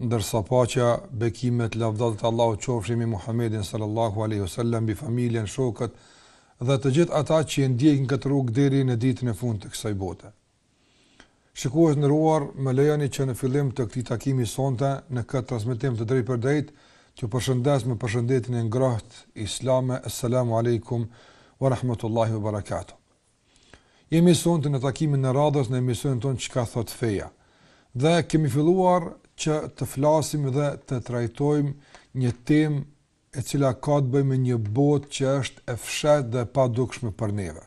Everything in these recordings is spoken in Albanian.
Ndërsa paqja, bekimet, lavdatat e Allahut qofshin mbi Muhammedin sallallahu alejhi ve sellem, mbi familjen, shokët dhe të gjithë ata që e ndjekin këtë rrugë deri në ditën e fundit të kësaj bote. Shikues të nderuar, më lejoni që në fillim të këtij takimi sonte në këtë transmetim të drejtpërdrejtë t'ju përshëndes me përshëndetjen e ngrohtë islame, Esselamu alejkum wa rahmetullahi wa barakatuh. Jemi sonte në takimin e radhës në emisionin tonë Çka thotë feja. Dhe kemi filluar që të flasim dhe të trajtojmë një temë e cila ka të bëjë me një botë që është e fshehtë dhe e padukshme për neve.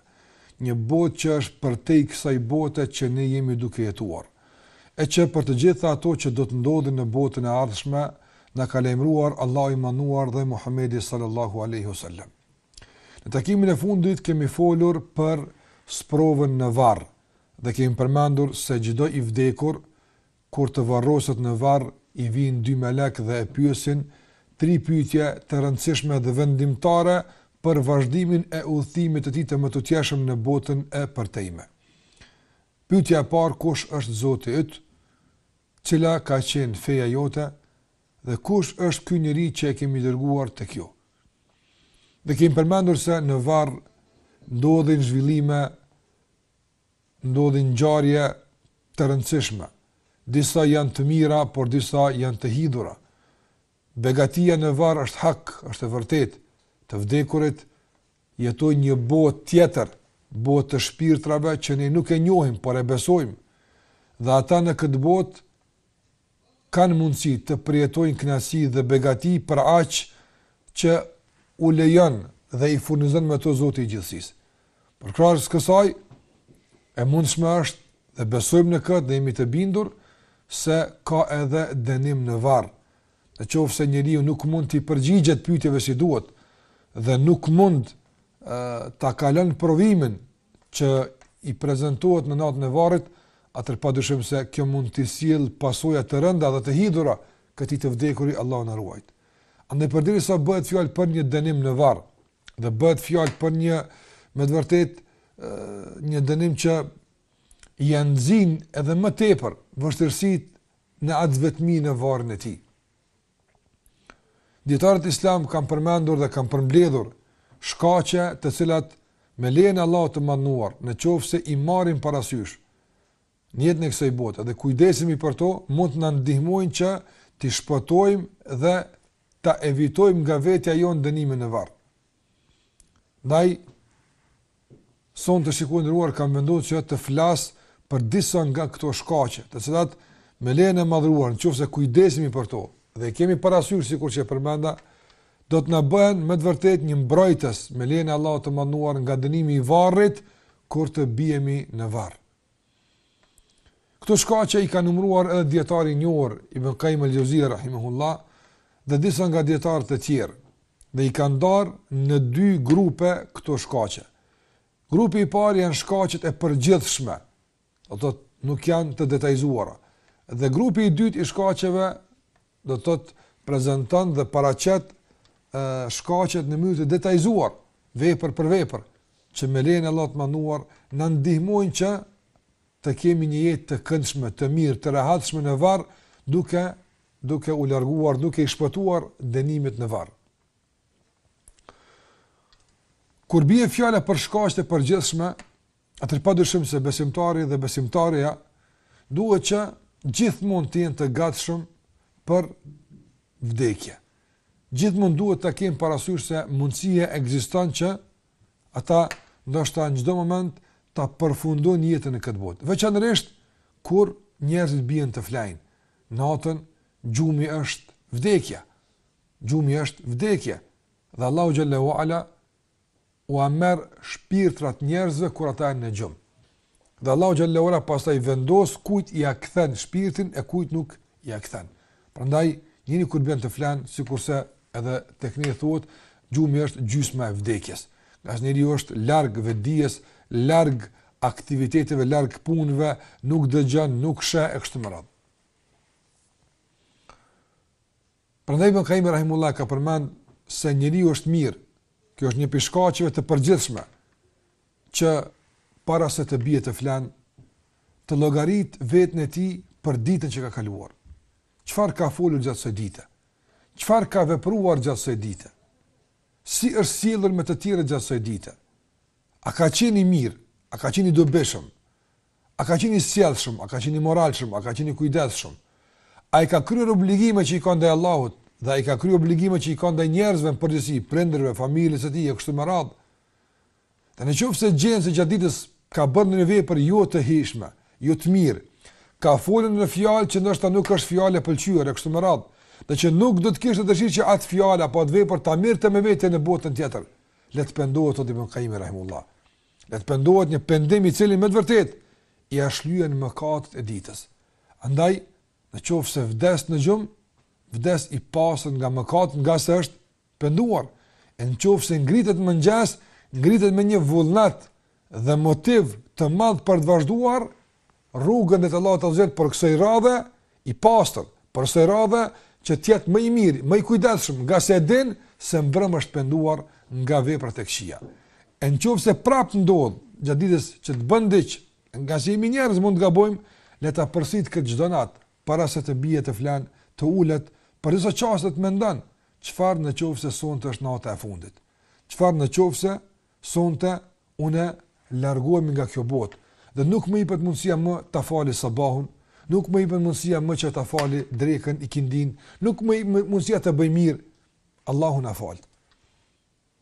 Një botë që është përtej kësaj bote që ne jemi duke jetuar. E që për të gjitha ato që do të ndodhin në botën e ardhshme, na ka lajmëruar Allahu i madhëruar dhe Muhamedi sallallahu alaihi wasallam. Në takimin e fundit kemi folur për sprovën në varr dhe kemi përmendur se çdo i vdekur kur të varroset në varr i vijnë dy melek dhe e pyesin tri pyetje të rëndësishme dhe vendimtare për vazhdimin e udhëtimit të tij të mëtutjeshëm në botën e përtejme. Pyetja e parë kush është Zoti yt? Cila ka qenë feja jote? Dhe kush është ky njeri që e kemi dërguar tek ju? Dhe kemi përmendur se në varr ndodhin zhvillime, ndodhin ngjarje të rëndësishme. Disa janë të mira, por disa janë të hidhura. Begatia në varr është hak, është e vërtetë. Të vdekurit jetojnë një botë tjetër, botë të shpirtrave që ne nuk e njohim, por e besojmë. Dhe ata në këtë botë kanë mundësi të përjetojnë kënaqësi dhe begati për aq që u lejon dhe i furnizon me to Zoti i gjithësisë. Përkrah kësaj, e mundshme është dhe besojmë në këtë dhe jemi të bindur se ka edhe dënim në varr. Në qoftë se njeriu nuk mund t'i përgjigjet pyetjeve si duhet dhe nuk mund ë ta kalon provimin që i prezantohet në natën e varrit, atëherë padyshim se kjo mund t'i sjellë pasoja të rënda dhe të hidhura këtij të vdekuri, Allahu na ruajt. Andaj përderisa bëhet fjalë për një dënim në varr dhe bëhet fjalë për një me të vërtet një dënim që ia nxin edhe më tepër vështirësitë në atë vetmi në varrin e tij. Dijetarët islam kanë përmendur dhe kanë përmbledhur shkaqe të cilat me lejen e Allahut të madhëruar, në qoftë se i marrim parasysh në jetën e kësaj bote dhe kujdesemi për to, mund të na ndihmojnë që të shpëtojmë dhe ta evitojmë nga vetja jonë dënimin në varr. Ndaj, sonte shikues të nderuar kam vendosur që të flas për disa nga këto shkaqe, të cilat me lejen e të Madhëruar, në qoftë se kujdesemi për to, dhe i kemi parasysh sikur që e përmenda, do të na bëhen me të vërtetë një mbrojtës me lejen e Allahut të Madhëruar nga dënimi i varrit, kur të biemi në varr. Këto shkaqe i ka numëruar edhe dijetari i njohur Ibn Qayyim al-Jauziyja rahimahullah dhe disa nga dijetarët e tjerë dhe i kanë ndarë në dy grupe këto shkaqe. Grupi i parë janë shkaqet e përgjithshme, do të thotë nuk janë të detajizuara. Dhe grupi i dytë i shkaqeve do të thotë prezenton dhe paraqet shkaqet në mënyrë të detajizuar, vepër për vepër, që me lejen e Allahut të Madhëruar, na ndihmojnë që të kemi një jetë të këndshme, të mirë, të rehatshme në varr, duke, duke u larguar, duke i shpëtuar dënimit në varr. Kur bie fjala për shkaqet e përgjithshme, Atëherë pa dyshim se besimtari dhe besimtarja duhet që gjithmonë të jenë të gatshëm për vdekje. Gjithmonë duhet të kenë parasysh se mundësia ekziston që ata ndoshta në çdo moment ta përfundojnë jetën në këtë botë. Veçanërisht kur njerëzit bien të flejnë. Natën gjumi është vdekja. Gjumi është vdekja. Dhe Allahu xhel-le ue ala ua merr shpirtrat njerëzve kur ata janë në gjumë. Dhe Allahu xhel-le ue ala pastaj vendos kujt ia kthen shpirtin e kujt nuk ia kthen. Prandaj njeriu kur bie të flen sikurse edhe tek ne thuhet gjumi është gjysma e vdekjes. Ngase njeriu është larg vetëdijes, larg aktiviteteve, larg punëve, nuk dëgjon, nuk sheh e kështu me radhë. Prandaj Ibn Qayyim rahimahullah ka përmend se njeriu është mirë. Kjo është një prej shkaqeve të përgjithshme që para se të bie të flen, të llogarit veten e tij për ditën që ka kaluar. Çfarë ka folur gjatë asaj dite? Çfarë ka vepruar gjatë asaj dite? Si është sjellur me të tjerët gjatë asaj dite? A ka qenë i mirë? A ka qenë i dobishëm? A ka qenë i sjellshëm, a ka qenë i moralshëm, a ka qenë i kujdesshëm? A i ka kryer obligimet që i ka ndaj Allahut dhe a i ka kryer obligimet që i ka ndaj njerëzve në përgjithësi, prindërve, familjes së tij e kështu me radhë? Dhe në qoftë se gjen se gjatë ditës ka bërë ndonjë vepër jo të hijshme, jo të mirë, ka folur një fjalë që ndoshta nuk është fjalë e pëlqyer e kështu me radhë, dhe që nuk do të kishte dëshirë që atë fjalë apo atë vepër ta merrte me vete në botën tjetër, le të pendohet thotë Ibn Kaimi rahimahullah. Le të pendohet një pendim i cili me të vërtetë ia shlyen mëkatet e ditës. Andaj, në qoftë se vdes në gjumë, vdes i pastër nga mëkatet ngase është penduar. E në qoftë se ngritet në mëngjes ngritet me një vullnet dhe motiv të madh për të vazhduar, rrugën drejt Allahut azza wa jall por kësaj radhe i pastër, por kësaj radhe që të jetë më i mirë, më i kujdesshëm, ngase e din se mbrëm është penduar nga veprat e këqija. E në qoftë se prapë ndodh gjatë ditës që të bën diç, ngase jemi njerëz mund të gabojmë, le ta përsërit këtë çdo natë para se të bie të flen, të ulet, për disa çaste të mendon, çfarë në qoftë se sonte është nata e fundit. Çfarë në qoftë se Sonte unë largohem nga kjo botë dhe nuk më jepet mundësia më ta fali sabahun, nuk më jepet mundësia më që ta fali drekën, ikindin, nuk më jepet mundësia të bëj mirë. Allahu na fal.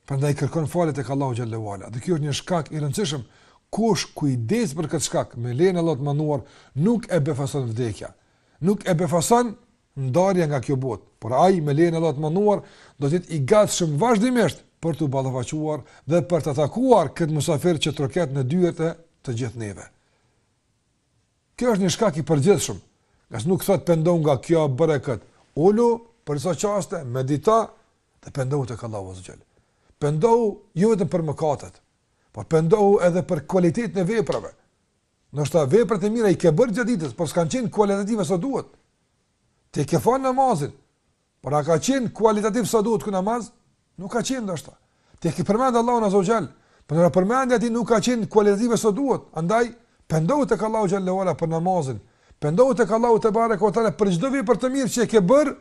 Prandaj kërkon falje tek Allahu xhelle ue ala. Dhe ky është një shkak i rëndësishëm. Kush kujdeset për këtë shkak me lejen e Allahut të Madhëruar, nuk e befason vdekja. Nuk e befason ndarja nga kjo botë, por ai me lejen e Allahut të Madhëruar do të jetë i gatshëm vazhdimisht për t'u ballafaquar dhe për ta takuar këtë mysafir që troket në dyert e të gjithë neve. Kjo është një shkak i përgjithshëm, ngase nuk thotë pendohu nga kjo bëre këtë. Ulu për disa çaste, medito dhe pendohu tek Allahu azze ue xhel. Pendohu jo vetëm për mëkatet, por pendohu edhe për kualitetin e veprave. Ndoshta veprat e mira i ke bërë gjatë ditës, por s'kanë qenë kualitative sa duhet. Ti ke falë namazin, por a ka qenë kualitativ sa duhet ky namaz? Nuk ka qenë ndoshta. Ti ke përmend Allahun azze ue xhel, porse përmendja e tij nuk ka qenë kualitative sa duhet. Andaj pendohu tek Allahu xhelle ue ala për namazin. Pendohu tek Allahu tebareke ue teala për çdo vepër të mirë që e ke bërë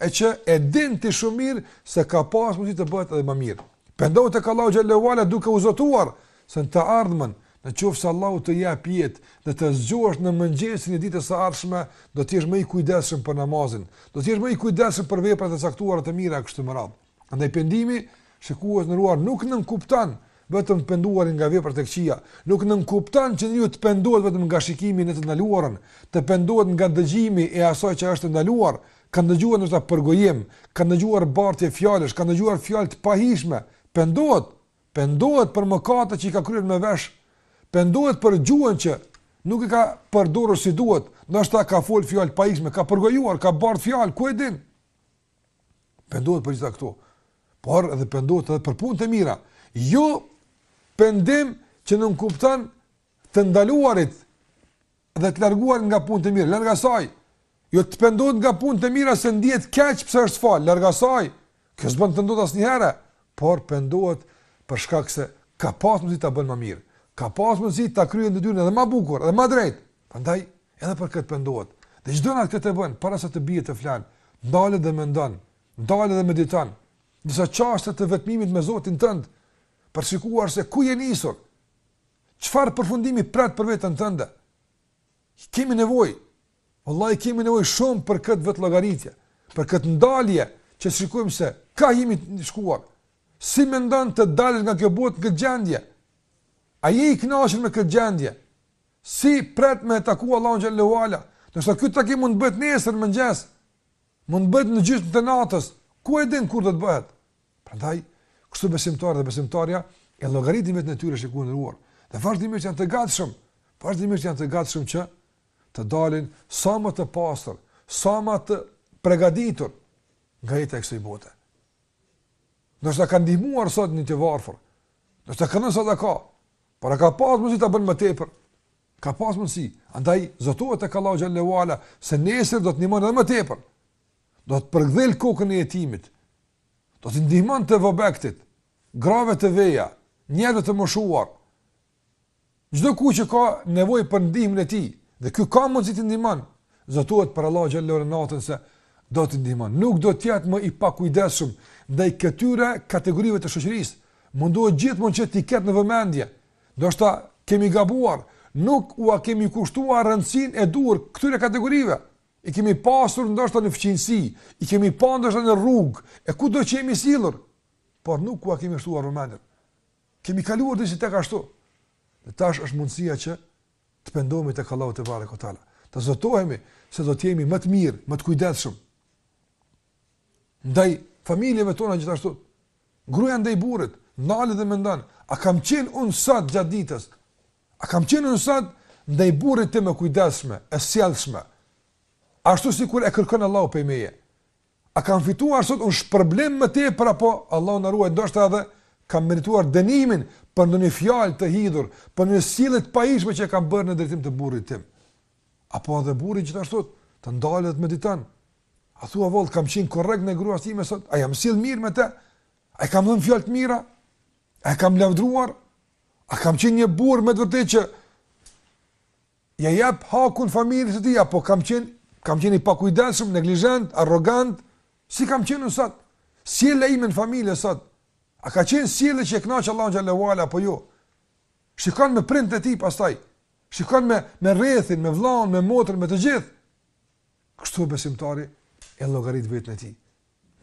e që e din ti shumë mirë se ka pas mundësi të bëhet edhe më mirë. Pendohu tek Allahu xhelle ue ala duke u zotuar se në të ardhmen, në qoftë se Allahu të jep jetë dhe të zgjohesh në mëngjesin e ditës së ardhshme, do të jesh më i kujdesshëm për namazin, do të jesh më i kujdesshëm për veprat e caktuara të mira kështu me radhë. Andaj pendimi, shikues të nderuar, nuk nënkupton vetëm të penduarit nga veprat e këqija, nuk nënkupton që njeriu të pendohet vetëm nga shikimi në të ndaluarën, të pendohet nga dëgjimi e asaj që është e ndaluar, ka ndëgjuar ndoshta përgojim, ka ndëgjuar bartje fjalësh, ka ndëgjuar fjalë të pahijshme, pendohet, pendohet për mëkate që i ka kryer me vesh, pendohet për gjuhën që nuk e ka përdorur si duhet, ndoshta ka folë fjalë të pahijshme, ka përgojuar, ka bartë fjalë, ku e din? Pendohet për gjitha këto. Por edhe pendohet edhe për punët e mira. Jo pendim që nënkupton të ndaluarit dhe të larguarit nga punët e mira. Larg asaj, jo të pendohet nga punët e mira se ndihet keq pse është fal, larg asaj. Kjo s'bën të ndodhë asnjëherë, por pendohet për shkak se ka pas mundësi ta bën ma mirë. Ka pas mundësi ta kryen detyrën edhe ma bukur, edhe më drejt, Prandaj, edhe për këtë pendohet. Dhe çdo natë këtë e bën para se të bie të flan, ndalet dhe mendon, ndalet dhe mediton. Disa çaste të vetmimit me Zotin tënd, për të shikuar se ku je nisur. Çfarë përfundimi pret për veten tënde? Kemi nevojë. Wallahi kemi nevojë shumë për këtë vetëllogaritje, për këtë ndalje që të shikojmë se ka jemi duke shkuar. Si mendon të dalësh nga kjo botë në këtë gjendje? A je i kënaqur me këtë gjendje? Si pret me e taku Allahun xhelle ue ala? Nëse ky takim mund të bëhet nesër në mëngjes, mund të bëhet në gjysmë të natës, ku e din kur do të bëhet? Prandaj, kështu besimtari dhe besimtarja e llogaritin veten e tyre shikues i nderuar. Dhe vazhdimisht janë të gatshëm, vazhdimisht janë të gatshëm që të dalin sa më të pastër, sa më të përgatitur nga jeta e kësaj bote. Ndoshta kanë ndihmuar sot një të varfër. Dhënë kanë sadaka. Por a ka pas mundësi ta bën më tepër? Ka pas mundësi. Andaj zotohet tek Allahu xhelle ue ala se nesër do të ndihmon edhe më tepër. Do të përgdhel kokën e jetimit. Do t'i ndihmon të vobektit, grave të veja, njerëzve të moshuar. Çdokush që ka nevojë për ndihmën e tij, dhe ky ka mundësi të ndihmon, zotohet para Allahut xhelle ue ala natën se do të ndihmon. Nuk do të jetë më i pakujdesshëm ndaj këtyre kategorive të shoqërisë, Mundohet gjithmonë që t'i ketë në vëmendje. Ndoshta kemi gabuar, nuk ua kemi kushtuar rëndësinë e duhur këtyre kategorive. I kemi pasur ndoshta në fqinjësi, i kemi parë ndoshta në rrugë, e kudo që jemi sillur, por nuk ua kemi kushtuar vëmendje. Kemi kaluar disi hajt ashtu. Dhe tash është mundësia që të pendohemi tek Allahu tebareke ue teala. Të zotohemi se do të jemi më të mirë, më të kujdesshëm. Ndaj familjeve tona gjithashtu. Gruaja ndaj burrit, ndalet dhe mendon, a kam qenë unë sot gjatë ditës? A kam qenë unë sot ndaj burrit tim e kujdesshme, e sjellshme? Ashtu sikur e kërkon Allahu prej meje. A kam fituar sot unë shpërblim më tepër apo Allahu na ruaj ndoshta edhe kam merituar dënimin për ndonjë fjalë të hidhur, për një sjellje të pahijshme që kam bërë në drejtim të burrit tim? Apo edhe burri gjithashtu të ndalet të mediton? A thua vallë kam qenë korrekt ndaj gruas time sot? A jam sill mirë me të? A kam dhënë fjalë të mira? A kam lavdruar? A kam qenë një burrë me të vërtetë që ja jap hakun familjes së tij apo kam qenë kam qenë i pakujdesshëm, neglizhent, arrogant? Si kam qenë sot? Sjellja ime në familje sot? A ka qenë sjellje që e kënaqë Allahun xhalla uala apo jo? Shikon me prindët e tij pastaj. Shikon me me rrethin, me vëllain, me motrën, me të gjithë. Kështu besimtari e llogarit vetën e tij.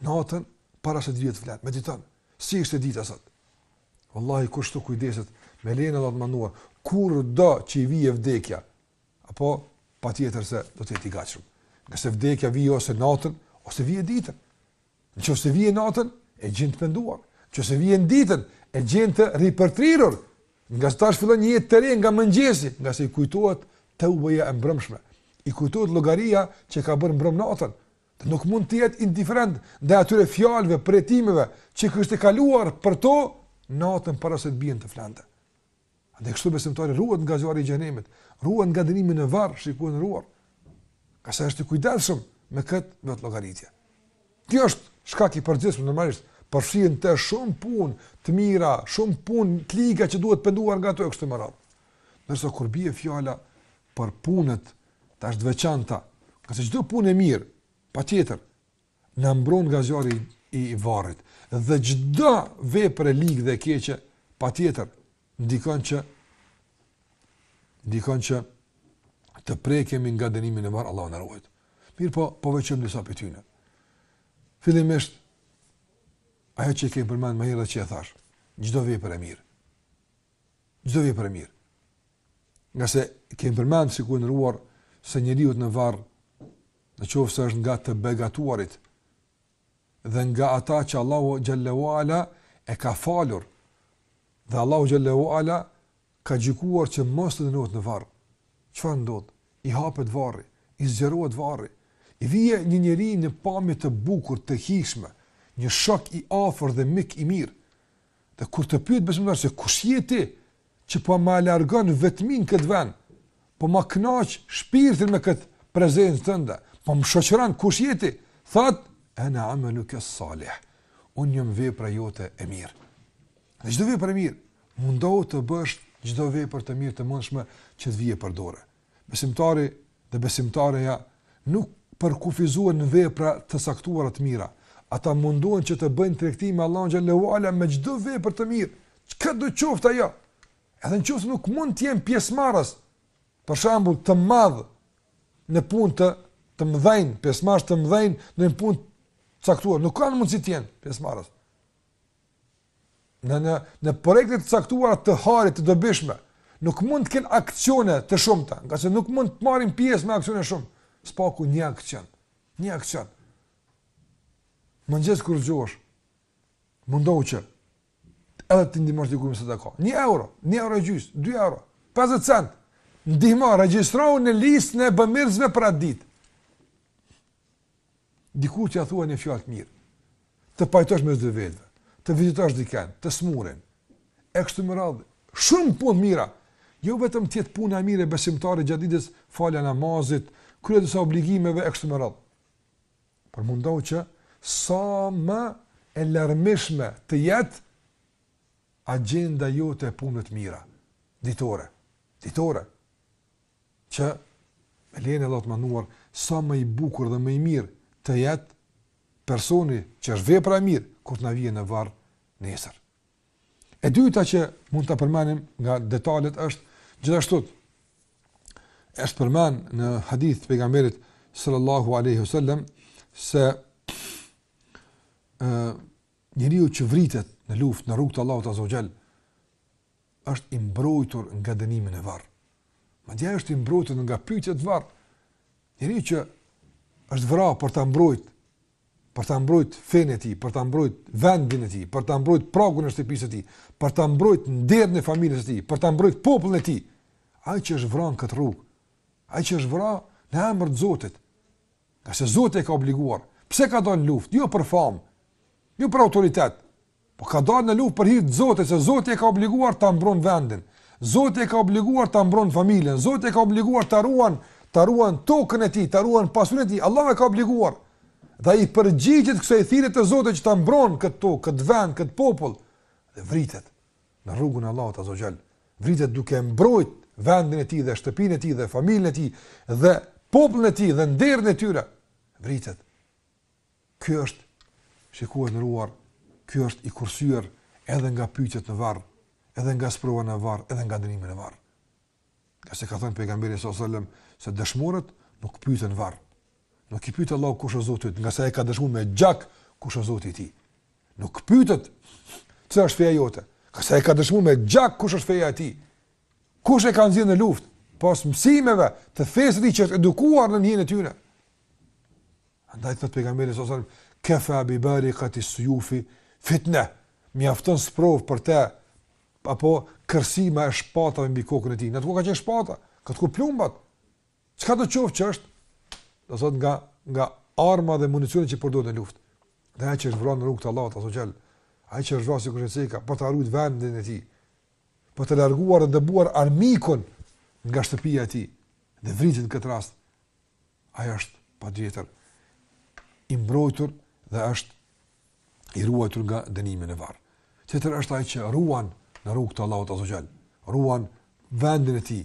Natën para se të bie të flen, mediton. Si ishte dita sot? Wallahi kush kështu kujdeset me lejen e Allahut të madhëruar, kurdo që i vije vdekja, apo patjetër se do të jetë i gatshëm. Ngase vdekja vije ose natën, ose vije ditën. Në qoftë se vije natën, e gjen të penduar. Në qoftë se vije ditën, e gjen të ripërtrirur. Ngase tash fillon një jetë të re nga mëngjesi, ngase i kujtohet teubeja e mbrëmshme. I kujtohet llogaria që ka bërë mbrëm natën. E nuk mund të jetë indiferent ndaj atyre fjalëve, përjetimeve që kishte kaluar për to natën para se të bien të flente. Andaj kështu besimtari ruhet nga zjarri i xhehenemit, ruhet nga dënimi në varr, shikues i nderuar. Ngase është i kujdesshëm me këtë vetëllogaritje. Kjo është shkak i përgjithshëm normalisht, përfshin të shumë punë të mira, shumë punë të liga që duhet penduar nga ato kështu me radhë. Ndërsa kur bie fjala për punët tash të veçanta, ngase çdo punë e mirë, patjetër, na mbron nga zjarri i varrit dhe çdo vepër e ligë dhe e keqe patjetër ndikon që ndikon që të prekemi nga dënimi në varr, Allahu na ruajtë. Mirëpo, po veçojmë disa prej tyre. Fillimisht ajo që kemi përmend më herët që e thashë, çdo vepër e mirë. Çdo vepër e mirë. Ngase kemi përmend shikues i nderuar se njeriu në varr Në qoftë se është nga të begatuarit dhe nga ata që Allahu xhalla uala e ka falur dhe Allahu xhalla uala ka gjykuar që mos të dënohet në varr. Çfarë ndodh? I hapet varri, i zgjerohet varri. I vije një njeri në pamje të bukur, të hijshme, një shok i afërt dhe mik i mirë. Dhe kur të pyet besimtari se kush je ti që po ma largon vetminë në këtë vend, po ma kënaq shpirtin me këtë prezencë tënde, po më shoqëron kush je ti? Thot, "Ana amaluka salih." Unë jam vepra jote e mirë. Dhe çdo vepër e mirë mundohu të bësh çdo vepër të mirë të mundshme që të vije përdore. Besimtari dhe besimtareja nuk përkufizohen në vepra të caktuara të mira. Ata mundohen që të bëjnë tregti me Allahun xhel-le ue ala me çdo vepër të mirë, çka do qoftë ajo. Edhe në qoftë se nuk mund të jenë pjesëmarrës, për shembull, të madh në punë të të mëdhenj, pjesëmarrës të mëdhenj në një punë të caktuar, nuk kanë mundësi të jenë pjesëmarrës. në në në projekte të caktuara të hajrit të dobishme, nuk mund të kenë aksione të shumta, ngase nuk mund të marrin pjesë me aksione shumë. Së paku një aksion. Një aksion. Në mëngjes kur zgjohesh, mundohu që edhe të ndihmosh diku me sadaka. 1 euro, 1 euro e gjysë, 2 euro, 50 cent. Ndihmo, regjistrohu në listën e bamirësve për atë ditë. Dikujt t'ia thuash një fjalë të mirë, të pajtosh mes dy vetëve, të vizitosh dikend, të sëmurin. E kështu me radhë, shumë punë të mira. Jo vetëm të jetë puna e mirë e besimtarit gjatë ditës, falja e namazit, kryerja e disa obligimeve e kështu me radhë. Por mundohu që sa më e larmishme të jetë agjenda jote e punëve të mira ditore. Ditore. që me lejen e Allahut të madhëruar sa më i bukur dhe më i mirë të jetë personi që është vepra e mirë kur të na vijë në varr nesër. E dyta që mund ta përmendim nga detalet është gjithashtu është përmend në hadith të pejgamberit sallallahu alaihi wasallam se ë njeriu që vritet në luftë në rrugë të Allahut azze ue xhel është i mbrojtur nga dënimi në varr. Madje ai është i mbrojtur nga pyetjet në varr. Njeriu që është vrarë për ta mbrojt, për ta mbrojt fenë e tij, për ta mbrojt vendin e tij, për ta mbrojt pragun e shtëpisë së tij, për ta mbrojt nderin e familjes së tij, për ta mbrojt popullin e tij. Ai që është vrarë në këtë rrugë, ai që është vrarë në emër të Zotit, ngase Zoti e ka obliguar. Pse ka dalë në luftë? Jo për famë, jo për autoritet, Po ka dalë në luftë për hir të Zotit, se Zoti e ka obliguar ta mbron vendin. Zoti e ka obliguar ta mbron familjen, Zoti e ka obliguar ta ruan, ta ruan tokën e tij, ta ruan pasurinë e tij. Allahu e ka obliguar. Dhe ai i përgjigjet kësaj thirrje të Zotit që ta mbron këtë tokë, këtë vend, këtë popull dhe vritet në rrugën e Allahut azze ue xhel. Vritet duke mbrojt vendin e tij dhe shtëpinë e tij dhe familjen e tij dhe popullin e tij dhe nderin e tyre. Vritet. Ky është, shikues të nderuar, ky është i kursyer edhe nga pyetjet në varr, edhe nga sprova në varr, edhe nga dënimi në varr. Ngase ka thënë pejgamberi sa selam se dëshmorët nuk pyeten në varr. Nuk i pyet Allahu kush është Zoti yt, ngase e ka dëshmuar me gjak kush është Zoti i tij. Nuk pyetet cila është feja jote, ngase e ka dëshmuar me gjak kush është feja e tij. Kush e ka nxjerrë në luftë pas mësimeve të fesë së tij që është edukuar në njërin e tyre? Andaj thotë pejgamberi sallallahu alajhi wasallam, "Kafa bi bariqati suyufi fitna." Mjafton sprovë për të apo krisma e shpatave mbi kokën e tij. N'atë kohë ka qenë shpata, ka ku plumbat. Çka do të qoftë që është? Do thotë nga nga arma dhe municioni që përdoret në luftë. Dhe ai që është vrarë në rrugë të Allahut azze ue xhel, ai që është vrarë sikur e ceka për të ruajt vendin e tij. për të larguar dhe dëbuar armikun nga shtëpia e tij dhe vritet në këtë rast. Ai është patjetër i mbrojtur dhe është i ruajtur nga dënimi në varr. Tjetër është ai që ruan në rrugë të Allahut azze ue xhel. Ruan vendin e tij,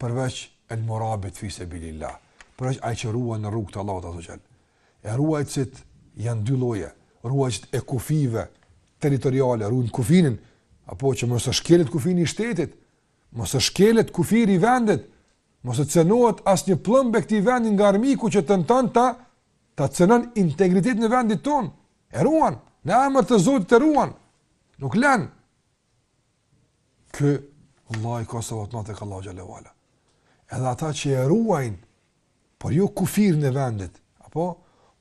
përveç el murabit fi sebilillah, përveç ai që ruan në rrugë të Allahut azze ue xhel. E ruajtësit janë dy lloje, ruajtësit e kufijve territoriale ruajnë kufinin, apo që mos të shkelet kufini i shtetit, mos të shkelet kufiri i vendit, mos të cenohet asnjë pëllëmbë e këtij vendi nga armiku që tenton ta ta cenon integritetin e vendit tonë. E ruan, në emër të Zotit e ruan. Nuk lën. Ky vallahi ka sevap te Allahu xhelle ue ala. Edhe ata që e ruajnë, por jo kufirin e vendit, apo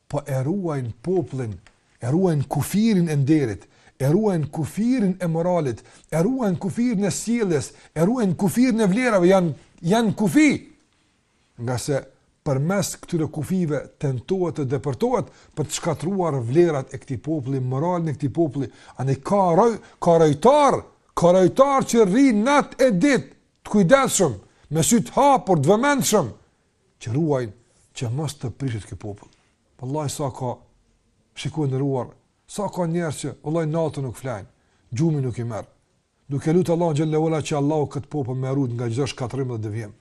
po e ruajnë popullin, e ruajnë kufirin e nderit, e ruajnë kufirin e moralit, e ruajnë kufirin e sjelljes, e ruajnë kufirin e vlerave, janë janë kufij. ngase përmes këtyre kufijve tentohet të depërtohet për të shkatërruar vlerat e këtij populli, moralin e këtij populli, andaj ka roj, ka rojtarë, ka rojtarë që rrinë natë e ditë të kujdesshëm, me sy të hapur, të vëmendshëm, që ruajnë që mos të prishet ky popull. Wallahi sa ka shikues të nderuar, sa ka njerëz që wallahi natën nuk flejnë, gjumi nuk i merr. duke lutë Allahun xhelle ue ala që Allahu këtë popull me e rujt nga çdo shkatërrim dhe devijim.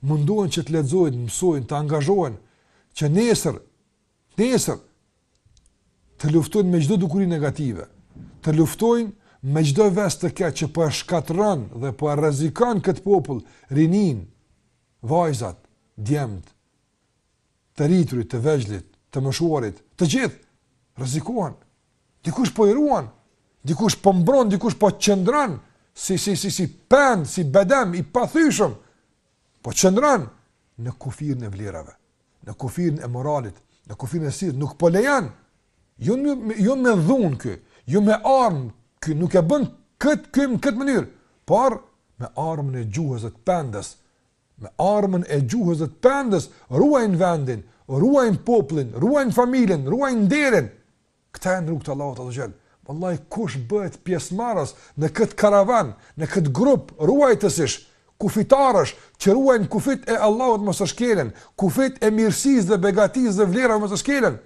Mundohen që të lexojnë, mësojnë, të angazhohen që nesër, nesër të luftojnë me çdo dukuri negative, të luftojnë me çdo ves të keq që po e shkatërron dhe po e rrezikon këtë popull, rininë, vajzat, djemtë, të rriturit, të vegjlit, të moshuarit, të gjithë rrezikohen. Dikush po i ruan, dikush po mbron, dikush po qëndron si si si si pendë, si bedem i pathyshëm. Po qëndron në kufirin e vlerave, në kufirin e moralit, në kufirin e sjelljes, nuk po lejon. Jo me jo me dhunë ky, jo me armë ky, nuk e bën këtë ky në këtë mënyrë, por me armën e gjuhës dhe të pendës me armën e gjuhës dhe të pendës, ruajnë vendin, ruajnë popullin, ruajnë familjen, ruajnë nderin. Këta janë n'rrugë të Allahut Azza Jall. Wallahi kush bëhet pjesëmarrës në këtë karavan, në këtë grup ruajtësish, kufitarësh që ruajnë kufit e Allahut mos shkelen, kufit e mirësisë dhe begatisë dhe vlerave mos shkelen.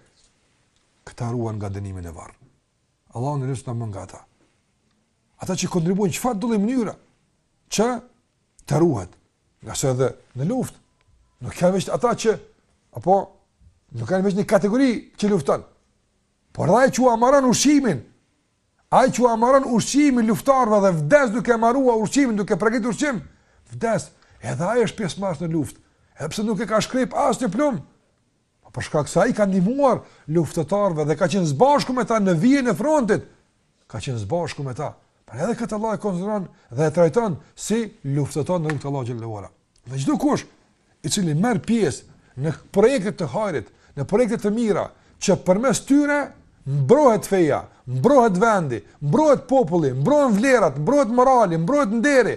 Këta ruhen nga dënimi në varr. Allahu na rradhitë me ata. Ata që kontribuojnë çfarëdo mënyra që ta ruhet, ngase edhe në luftë, nuk janë veç ata që, apo, nuk janë veç një kategori që lufton, por edhe ai që ua maron ushqimin, ai që ua maron ushqimin luftarëve dhe vdes duke maru ushqimin, duke pregatit ushqim, vdes, edhe ai është pjesëmarrës në luftë, edhe pse nuk e ka shkrep asnjë plumb, Po për shkak se ai ka ndihmuar luftëtarëve dhe ka qenë së bashku me ta në vijën e frontit. Ka qenë së bashku me ta. Por edhe këtë Allahu e konsideron dhe e trajton si luftëtar në rrugë të Allahut xhelle ue ala. Dhe çdokush i cili merr pjesë në projekte të hajrit, në projekte të mira, që përmes tyre mbrohet feja, mbrohet vendi, mbrohet populli, mbrohen vlerat, mbrohet morali, mbrohet nderi.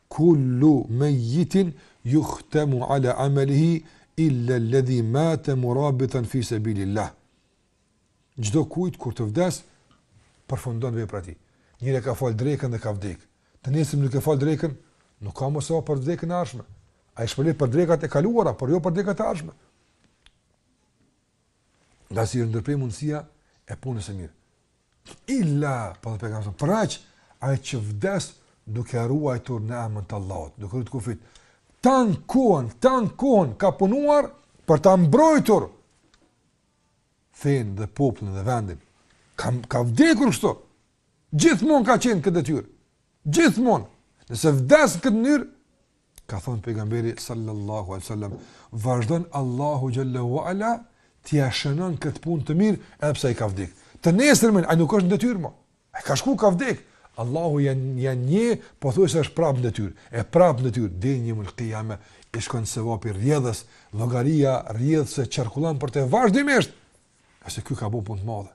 Kullu meyyitin yuhtemu ala amelihi illa alladhi mate murabitan fi sebilillah. Çdokujt kur të vdes përfundon vepra e tij. Njëri e ka fal drekën dhe ka vdek. Të nesërm nuk e fal drekën, nuk ka më sevap për vdekjen e ardhshme. Ai shpërblehet për drekat e kaluara, por jo për drekat e ardhshme. Ngase iu ndërpre mundësia e punës së mirë. Illa, po thotë pejgamberi, përveç ai që vdes duke ruajtur në emën të Allahut, duke rujt kufit. Tan kohën, tan kohën ka punuar për ta mbrojtur fenë dhe popullin dhe vendin. Ka ka vdekur kështu. Gjithmonë ka qenë n'këtë detyrë. Gjithmonë. Nëse vdes në këtë mënyrë, Ka thënë Pejgamberi sallallahu alejhi wasallam, vazhdon Allahu xhalla uala t'ia shënon këtë punë të mirë edhe pse ai ka vdek. Të nesërmen ai nuk është në detyrë më. Ai ka shku ka vdek. Allahu ia njeh pothuajse është prapë në detyrë. E prapë në detyrë deri jeumul kijame i shkon sevapi rrjedhës, llogaria rrjedhëse qarkullon për të vazhdimisht. Ngase ky ka bo punë të madhe.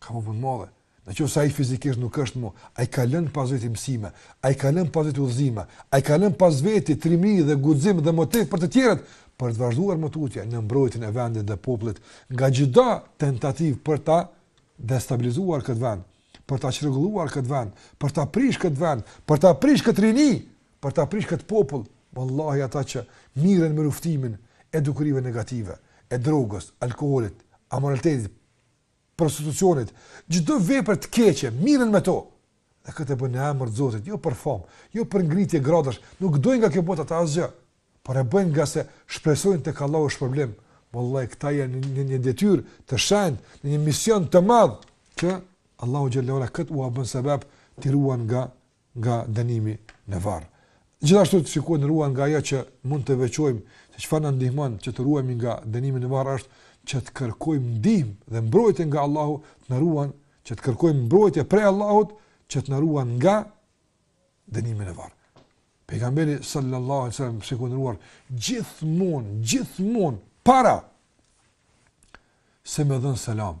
Ka bo punë t'madhe. Në qoftë se ai fizikisht nuk është më, ai ka lënë pas veti mësime, ai ka lënë pas veti udhëzime, ai ka lënë pas veti trimëri dhe guxim dhe motiv për të tjerët për të vazhduar më tutje në mbrojtjen e vendit dhe popullit nga çdo tentativë për ta destabilizuar këtë vend, për ta çrregulluar këtë vend, për ta prish këtë vend, për ta prish këtë rini, për ta prish këtë popull, vallahi ata që mirren me luftimin e dukurive negative, e drogës, alkoolit, amoralitetit, prostitucionit, çdo vepër të keqe, merren me to, dhe këtë e bëjnë në emër të Zotit, jo për famë, jo për ngritje gradash, nuk dojnë nga kjo botë ata asgjë, por e bëjnë nga se shpresojnë tek Allahu shpërblim, vallahi, këta janë në një detyrë të shenjtë, në një mision të madh, që Allahu xhelle ala këtë ua bën sebep t'i ruan nga nga dënimi në varr. Gjithashtu të shikues të nderuar nga ajo që mund të veçojmë se çfarë na ndihmon që të ruhemi nga dënimi në varr është që të kërkojmë ndihmë dhe mbrojtje nga Allahu të na ruan që të kërkojmë mbrojtje prej Allahut që të na ruan nga dënimi në varr. Pejgamberi sallallahu alaihi wasallam shikues të nderuar gjithmonë, gjithmonë para se me dhënë selam,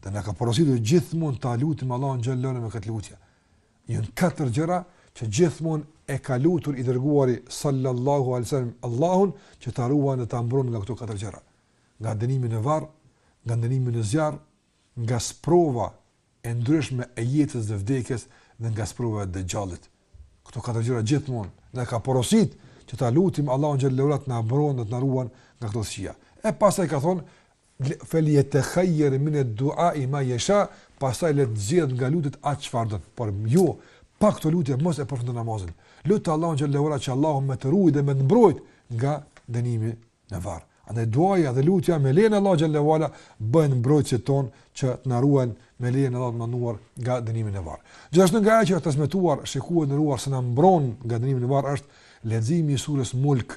Dhe na ka porositur gjithmonë ta lutim Allahun xhelle me këtë lutje. Janë katër gjëra që gjithmonë e ka lutur i dërguari sallallahu alaihi wasallam Allahun që ta ruan dhe ta mbron nga këto katër gjëra. Nga dënimi në varr, nga dënimi në zjarr, nga sprova e ndryshme e jetës dhe vdekjes dhe nga sprova e Dexhallit. Këto katër gjëra gjithmonë na ka porosit që ta lutim Allahun xhelle na mbron dhe të na ruan nga këto shia. E pastaj ka thonë, Fel-jetekhayyer min ad-du'a'i ma yasha, pastaj le të zgjedhë nga lutjet atë çfarë don. Por jo, pa këto lutje mos e përfundo namazin. Lute Allahun xhelle ve ala që Allahu me të ruajt dhe me të mbrojt nga dënimi në varr. Andaj duaja dhe lutja me lejen e Allahut xhelle ve ala bëhen mbrojtësit tanë që të na ruajnë me lejen e Allahut të Madhëruar nga dënimi në varr. Gjithashtu nga ajo që është transmetuar, shikues të nderuar se na mbron nga dënimi në varr është leximi i surës Mulk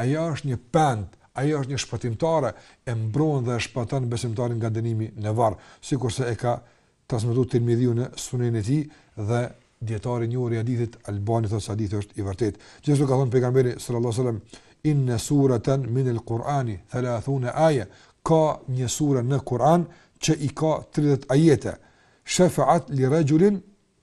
Ajo është një pendë, ajo është një shpëtimtare, e mbron dhe e shpëton besimtarin nga dënimi në varr, sikurse e ka transmetuar Tirmidhiu në Sunenin e tij dhe dietari i njohur i hadithit Albani thotë se hadithi është i vërtetë. Gjithashtu ka thënë pejgamberi sallallahu alajhi wasallam inna suratan min al-Qur'ani 30 aya ka një sure në Kur'an që i ka 30 ajete shafa'at li rajulin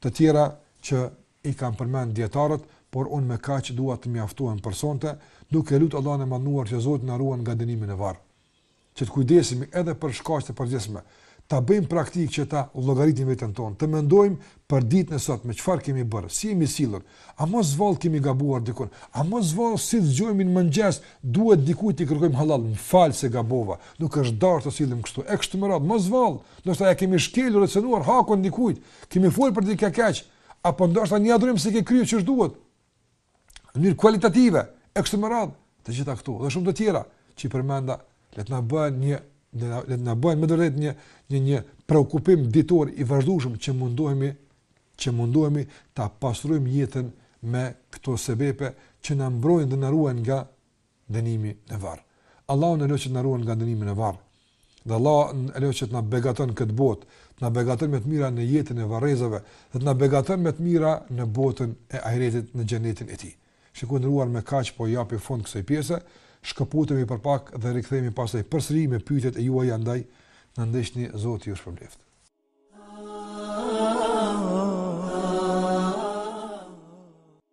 Të tjera që i kanë përmendë dijetarët, por unë me kaq dua të mjaftohem për sonte, duke lut Allahun e Madhëruar që Zoti na ruan nga dënimi në varr. Që të kujdesemi edhe për shkaqe të përgjithshme, ta bëjmë praktikë që ta llogarisim veten tonë, të mendojmë për ditën e sotme, çfarë kemi bërë, si jemi sillur, a mos vallë kemi gabuar dikund, a mos vallë si zgjohemi në mëngjes, duhet dikujt t'i kërkojmë hallall, më fal se gabova, nuk është dashur të sillem kështu, e kështu me radhë, mos vallë, ndoshta e kemi shkelur e cënuar hakun dikujt, Kemi fol për dikë keq, apo ndoshta një adhurim s'e ke kry qysh duhet. Në mënyrë kualitative, e kështu me radhë, të gjitha këto dhe shumë të tjera që i përmenda, le të na bëhen një le të na bëhen më drejt një një një preokupim ditor i vazhdueshëm që mundohemi që mundohemi ta pasurojmë jetën me këto sebepe që na mbrojnë dhe na ruajnë nga dënimi në varr. Allahun e lusim të na ruan nga dënimi në varr. Dhe Allahun e lusim që të na begaton këtë botë, të na begaton me të mira në jetën e varrezave, dhe të na begaton me të mira në botën e ahiretit në xhenetin e tij. Shikues të nderuar me kaq po japim fund kësaj pjese, shkëputemi për pak dhe rikthehemi pastaj përsëri me pytjet e juaja andaj, na ndiqni Zoti ju shpërbleftë.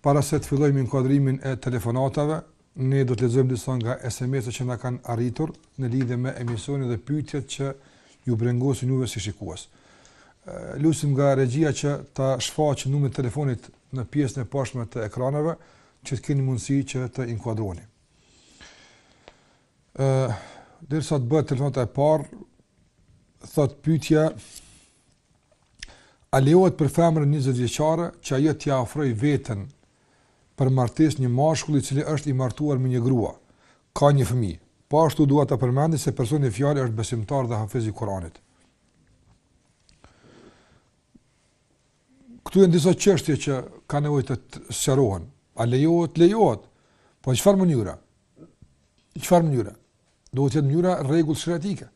Para se të fillojmë inkuadrimin e telefonatave, ne do të lexojmë disa nga SMS-et që na kanë arritur në lidhje me emisionin dhe pyetjet që ju brengosin juve si shikues. Lusim nga regjia që ta shfaqë numrin e telefonit në pjesën e poshtme të ekraneve, që të keni mundësi që të inkuadroni. Ëh, derisa të bëhet telefonata e parë, thotë pyetja A lejohet për femrën njëzet vjeçare që ajo t'ia ofrojë veten për martesë një mashkulli i cili është i martuar me një grua, ka një fëmijë? Po ashtu dua ta përmendi se personi në fjalë është besimtar dhe hafiz i Kuranit. Këtu janë disa çështje që ka nevojë të sqarohen. A lejohet? Lejohet. Po në çfarë mënyre? Në çfarë mënyre? Do të jetë mënyra e rregullt sheriatike.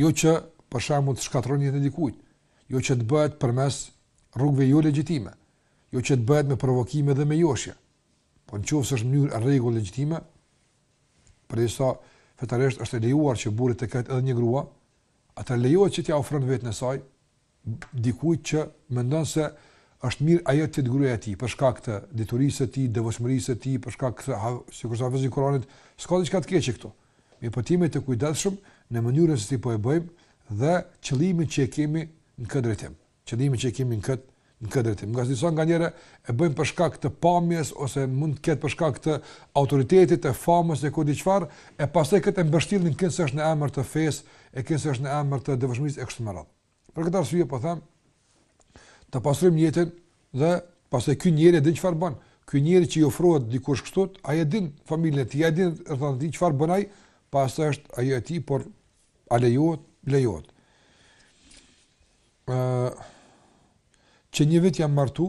Jo që, për shembull, të shkatërroni jetën e dikujt, jo që të bëhet përmes rrugëve jo legjitime, jo që të bëhet me provokime dhe me joshje. Po në qoftë se është mënyrë e rregullt legjitime, përderisa fetarisht është e lejuar që burri të ketë edhe një grua, atëherë lejohet që t'ia ofron veten e saj, dikujt që mendon se është mirë ajo të jetë gruaja e tij, për shkak të diturisë së tij, devotshmërisë së tij, për shkak të sikurse hifzit të Kur'anit, s'ka diçka të keqe këtu. Mirëpo të jemi të kujdesshëm në mënyrën se si po e bëjmë dhe qëllimin që e kemi në këtë drejtim. Qëllimin që e kemi në këtë në këtë drejtim. Ngase nganjëherë e bëjmë për shkak të pamjes ose mund të ketë për shkak të autoritetit, të famës e ku di çfarë, e pastaj këtë e mbështjellim kinse është në emër të fesë, e kinse është në emër të devotshmërisë e kështu me radhë. Për këtë arsye po them, ta pastrojmë nijetin dhe pastaj ky njeri e din çfarë bën. Ky njeri që i ofrohet dikush kështu, ai e din familjen e tij, ai e din rrethanën e tij çfarë bën ai, pastaj është ajo e tij, por a lejohet? Lejohet. Ëh, uh, që një vit jam martu,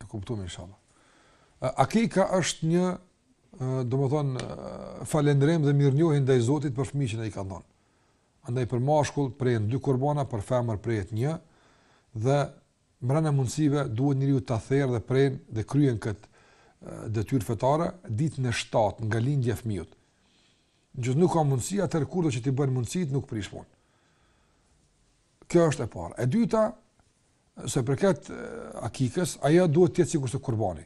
E kuptova inshallah. Akika është një, domethënë, falëndrim dhe mirënjohje ndaj Zotit për fëmijën që ai ka dhënë. Andaj për mashkull pren dy kurbana, për femër pren një dhe brenda mundësive duhet njeriu ta therë dhe pren dhe kryen kët detyrë fetare ditën e 7 nga lindja e fëmijës. Nëse nuk ka mundësi atëherë kurdo që t'i bën mundësitë nuk prish punë. Kjo është e para. E dyta, se përket akikës, ajo duhet të jetë sikurse kurbani.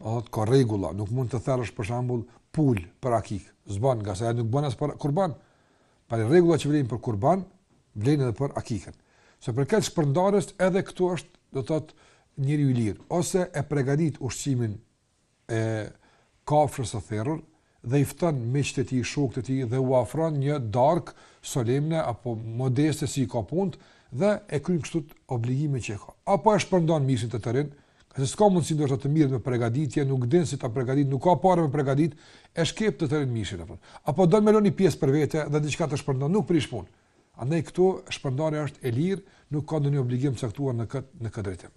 Ka rregulla, nuk mund të therrësh për shembull pulë për akikë. S'bën, ngase nuk bën as për kurban. Pra rregulla që vlen për kurban, vlen edhe për akikën. Se përket shpërndarjes, edhe këtu është, do të thotë, njeriu i lirë, ose e përgatit ushqimin e kafshës së therrur dhe i fton miqtë e tij, shokët e tij dhe u ofron një darkë solemne apo modeste si i ka punët dhe e kryen kështu obligimin që e ka. Apo e shpërndan mishin të tërin, se s'ka mundësi ndoshta të mirret me përgatitje, nuk din si ta përgatit, nuk ka pare me përgatit, e shkep të tërin mishin apo. Apo don me lënë një pjesë për vete dhe diçka ta shpërndan, nuk prish punë. Andaj këtu shpërndarja është e lirë, nuk ka ndonjë obligim të caktuar në këtë në këtë drejtim.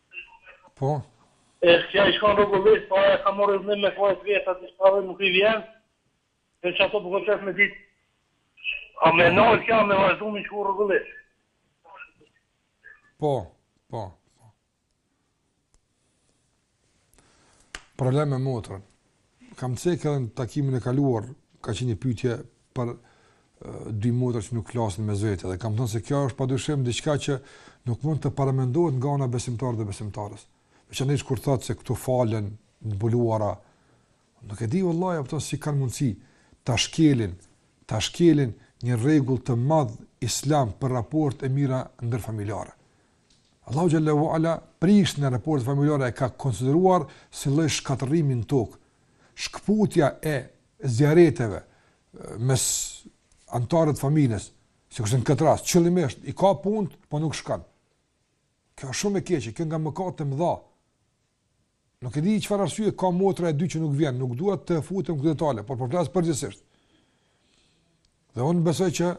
Po. E kjo i shkon rregullisht, po ajo ka marrë hidhnim me kohë të vjetra diçka dhe nuk i vjen. Dhe për ato përgjigje po don me ditë, a me nalë kjo, a me vazhdu me shku rregullisht. Po, po, po. Problem me motrën. Kam cek edhe në takimin e kaluar, ka qenë një pyetje për dy motra që nuk flasin mes vete, dhe kam thënë se kjo është padyshim diçka që nuk mund të paramendohet nga ana e besimtarit dhe besimtares. Veçanërisht kur thotë se këtu falen, të mbuluara. Nuk e di vëllai apo si kanë mundësi ta shkelin, ta shkelin një rregull të madh islam për raportet e mira ndërfamiljare. Allahu xhelle ve ala prishjen e raporteve familjare e ka konsideruar si lloj shkatërrimi në tokë. Shkputja e zijareteve mes anëtarëve të familjes, sikurse në këtë rast qëllimisht i ka punët, po nuk shkon. Kjo është shumë e keqe, kjo nga mëkatet e mëdha. Nuk e di çfarë arsye ka motra e dytë që nuk vjen, nuk dua të futem në këto detale, por po flas përgjithësisht. Dhe unë besoj që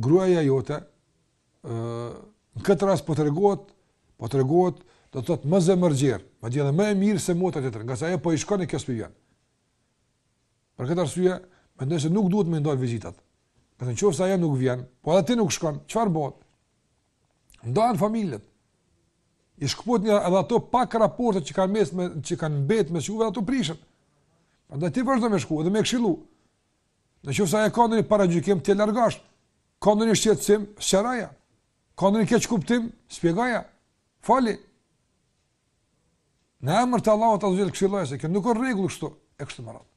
gruaja jote në këtë rast po tregohet, po tregohet do të thotë më zemërgjer, madje edhe më e mirë se motra tjetër, ngase ajo po i shkon e kjo s'po vjen. Për këtë arsye, mendoj se nuk duhet me ndal vizitat. Në qoftë se ajo nuk vjen, po edhe ti nuk shkon, çfarë bëhet? Ndahen familjet. I shkëputin edhe ato pak raportet që kanë mes me, që kanë mbet me shku, edhe ato prishen. Andaj ti vazhdo me shku edhe me këshilu. Në qoftë se ajo ka një paragjykim, t'ia largosh. Ka ndonjë shqetësim, sqaroja. Ka ndonjë keqkuptim, shpjegoja. Fali. Në emër të Allahut azze ve xhel këshilloje se kjo nuk është në rregull kështu, e kështu me radhë.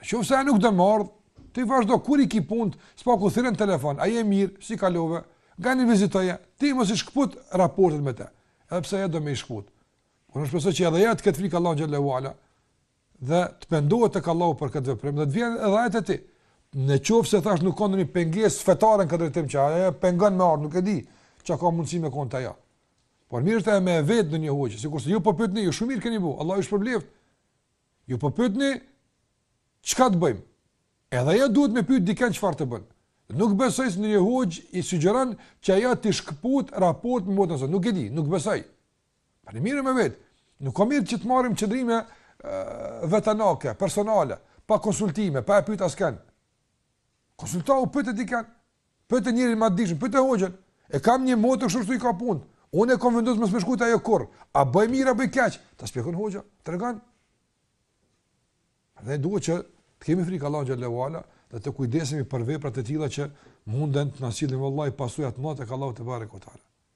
Nëse ajo nuk do me ardh, ti vazhdo kur i ki punt, së paku thirre në telefon, a je mirë, si kalove, kanihere vizitoje, ti mos i shkput raportet me të. Edhe pse ajo do me i shkput. Unë shpresoj që edhe ajo të ketë frikë Allahun xhelle ve ala. dhe të pendohet tek Allahu për këtë veprim dhe të vjen edhe ajo te ti. Në qoftë se thash nuk ka ndonjë pengesë fetare në këtë drejtim që e pengon me ardh, nuk e di çka ka mundësi me kon te ajo. Por mirë te me vet ndonjë hoxhë, sikurse ju po pytni, ju shumë mirë keni bo, Allah ju shpërbleftë. Ju po pytni, çka të bëjmë? Edhe ajo duhet me pyt dikën çfarë të bëjë. Nuk besoj se ndonjë hoxhë i sugjeron që ajo të shkëput raport me botën e Zotit. Nuk e di, nuk besoj. Po mirë me vet. Nuk o mirë që të marrim qëndrime vetanake, personale, pa konsultime, pa e pyet askën. Konsultohu pyete dikën. Pyet njeri më të dishëm, pyet hoxhën. E kam një motër kështu kështu i ka punët. Unë e kam vendosur mos me shku te ajo kurrë. A bëj mirë a bëj keq? Ta shpjegon hoxha, të tregon. Dhe duhet që të kemi frikë Allahun xhelle ue ala dhe të kujdesemi për vepra të tilla që munden të na sillin vallahi pasojat tek Allahu tebareke ue teala.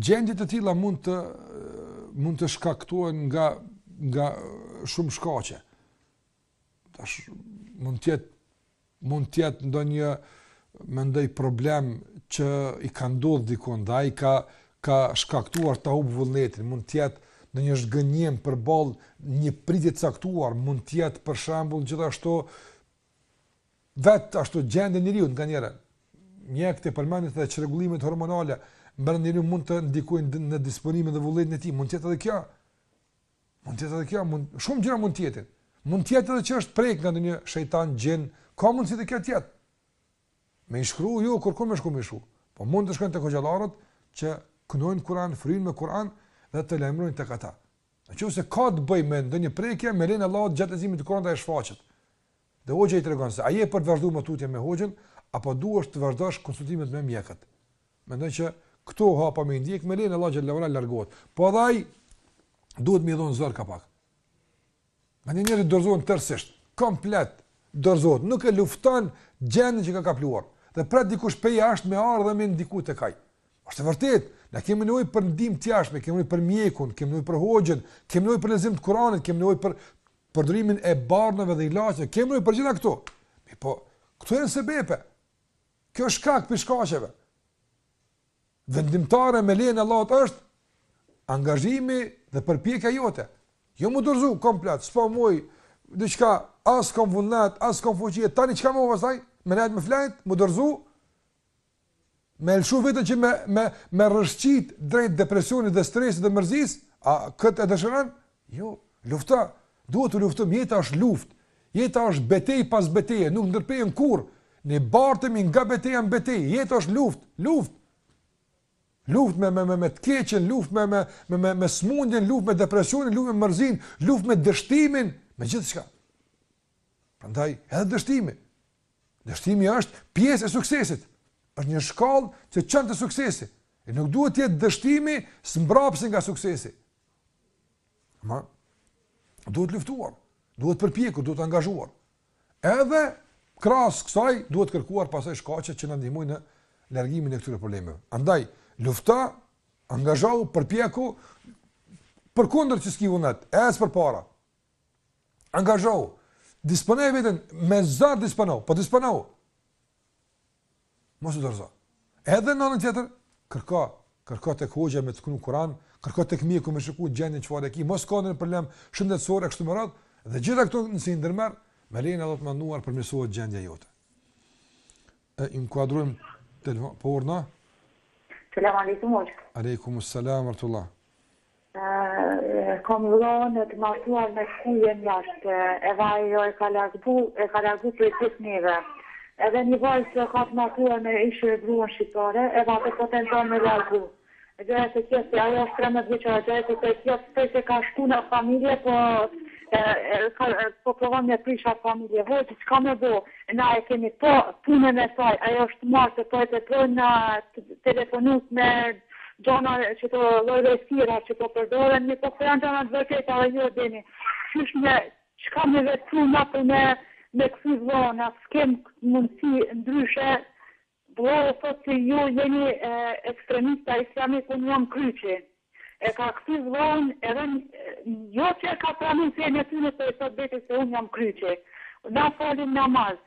Gjendje të tilla mund të mund të shkaktohen nga nga shumë shkaqe. Tash mund të jetë mund të jetë ndonjë mendoj problem që i ka ndodhur diku ndaj ka ka shkaktuar ta humb vullnetin, mund të jetë ndonjë zhgënjim përballë një pritjeje të caktuar, mund të jetë për shembull gjithashtu vetë ashtu gjendje njeriut nganjëherë, mjekët i përmendin edhe çrregullimet hormonale, brenda njeriut mund të ndikojnë në disponimin dhe vullnetin e tij, mund të jetë edhe kjo, mund të jetë edhe kjo, mund, shumë gjëra mund të jetë, mund të jetë edhe që është prek nga ndonjë shejtan, xhin, ka mundësi edhe kjo të jetë, me shkru, jo, kurrë kurrë me shku me shkru, po mund të shkojnë te hoxhallarët që knojnë Kur'an, fryjnë me Kur'an dhe të lajmërohen tek ata. Në qoftë se ka të bëjë me ndonjë prekje, me lejen e Allahut gjatë leximit të Kuranit ajo shfaqet. Dhe hoxha i tregon se a je për të vazhduar më tutje me hoxhën apo duhesh të vazhdosh konsultimet me mjekët. Mendoj që këto hapa me i ndjek me lejen e Allahut xhelle ue ala largohet. Po edhe ai duhet me i dhon zor pak. Nganjëherë njerëzit dorëzohen tërësisht, komplet dorëzohet, nuk e lufton gjendjen që e ka kapluar. Dhe pret dikush prej jashtë me ardhë dhe me ndiku tek ai. Është e vërtetë, ne kemi nevojë për ndihmë të jashtme, kemi nevojë për mjekun, kemi nevojë për hoxhën, kemi nevojë për lexim të Kuranit, kemi nevojë për përdorimin e barnave dhe ilaçeve, kemi nevojë për gjitha këto. Mirëpo, këto janë sebebe. Kjo është shkak prej shkaqeve. Vendimtare me lejen e Allahut është angazhimi dhe përpjekja jote. Jo mu dorzu komplet, s'po muj diçka, as kom vullnet, as kom fuqi, e tani çka më pasaj? Me lejt me flejt, mu dorzu. Me e lëshu veten që me me me rrëshqit drejt depresionit dhe stresit dhe mërzisë, a këtë e dëshiron? Jo, lufta, duhet të luftojmë, jeta është luftë, jeta është betejë pas beteje, nuk ndërprejmë kurrë, ne bartemi nga beteja në betejë, jeta është luftë, luftë. Luftë me me me me të keqen, luftë me me me me me smundjen, luftë me depresionin, luftë me mërzin, luftë me dështimin, me gjithçka. Prandaj edhe dështimi. Dështimi është pjesë e suksesit. Është një shkallë që çon te suksesi. E nuk duhet të jetë dështimi zmbrapsje nga suksesi. Ma, duhet luftuar, duhet përpjekur, duhet angazhuar. Edhe krahas kësaj, duhet kërkuar pastaj shkaqet që na ndihmojnë në largimin e këtyre problemeve. Andaj, lufto, angazhohu, përpjeku, përkundër që s'ki vullnet, ec përpara. Angazhohu, disponoje veten, me zor disponohu, po disponohu. Mos u dorëzo. Edhe në anën tjetër, kërko, kërko tek hoxha me të knu Kur'an, kërko tek mjeku me shiku gjendjen çfarë ke, mos ka ndonjë problem shëndetësor e kështu me radhë, dhe të gjitha këto nëse i ndërmerr, me lejen e Allahut të madhëruar përmirësohet gjendja jote. E inkuadrojmë telefonatën, po urdhno? Selam aleikum hoxha. Aleikum selam ورحمة Kam vllanë të martuar me fëmijë jashtë edhe ajo e ka largu e ka largu prej gjithë neve edhe një vajzë që e ka të martuar me ish gruan shqiptare edhe atë po tenton me largu gjëja të kjo se ajo është trembëdhjetë vjeçare gjëja të kjo kjo prej se ka shku në familje po po provon me prish atë familje hoxhë çka me bo na e kemi pa punën e saj ajo është marre se po e teprojnë na telefonojnë me gjana që po lloj lloj thirrje që po përdoren mirëpo këto janë gjana të vërteta dhe nuk e dimë qysh me çka me vepru na për me me kthy vllaun na skem mundësi ndryshe vllau e thot se ju jeni ekstremista islamik unë jam kryqi e ka kthy vllaun edhe jo që e ka pranu fenë e tyne po i thot vetes se unë jam kryqi na falim namaz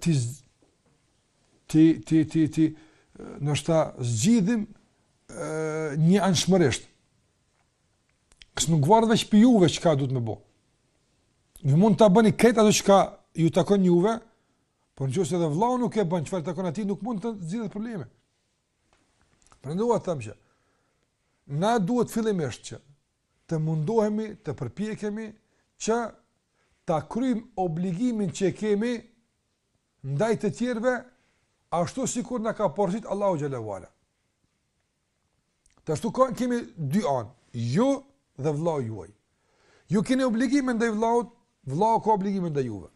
ti ti ti ti ti ndoshta zgjidhim njëanshmërisht. Se nuk varet veç prej juve çka duhet me bo. Ju mund t'i bëni krejt ato çka ju takon juve, por në qoftë se edhe vllau nuk e bën çfarë i takon atij, nuk mund të zgjidhet problemi. Prandaj dua të them që, na duhet fillimisht që të mundohemi, të përpjekemi që ta kryejmë obligimin që e kemi ndaj të tjerëve ashtu sikur na ka porositur Allahu xhele ue ala. Tash tu ka kemi dy anë, ju dhe vllau juaj. Ju keni obligime ndaj vllaut, vllau ka obligime ndaj juve.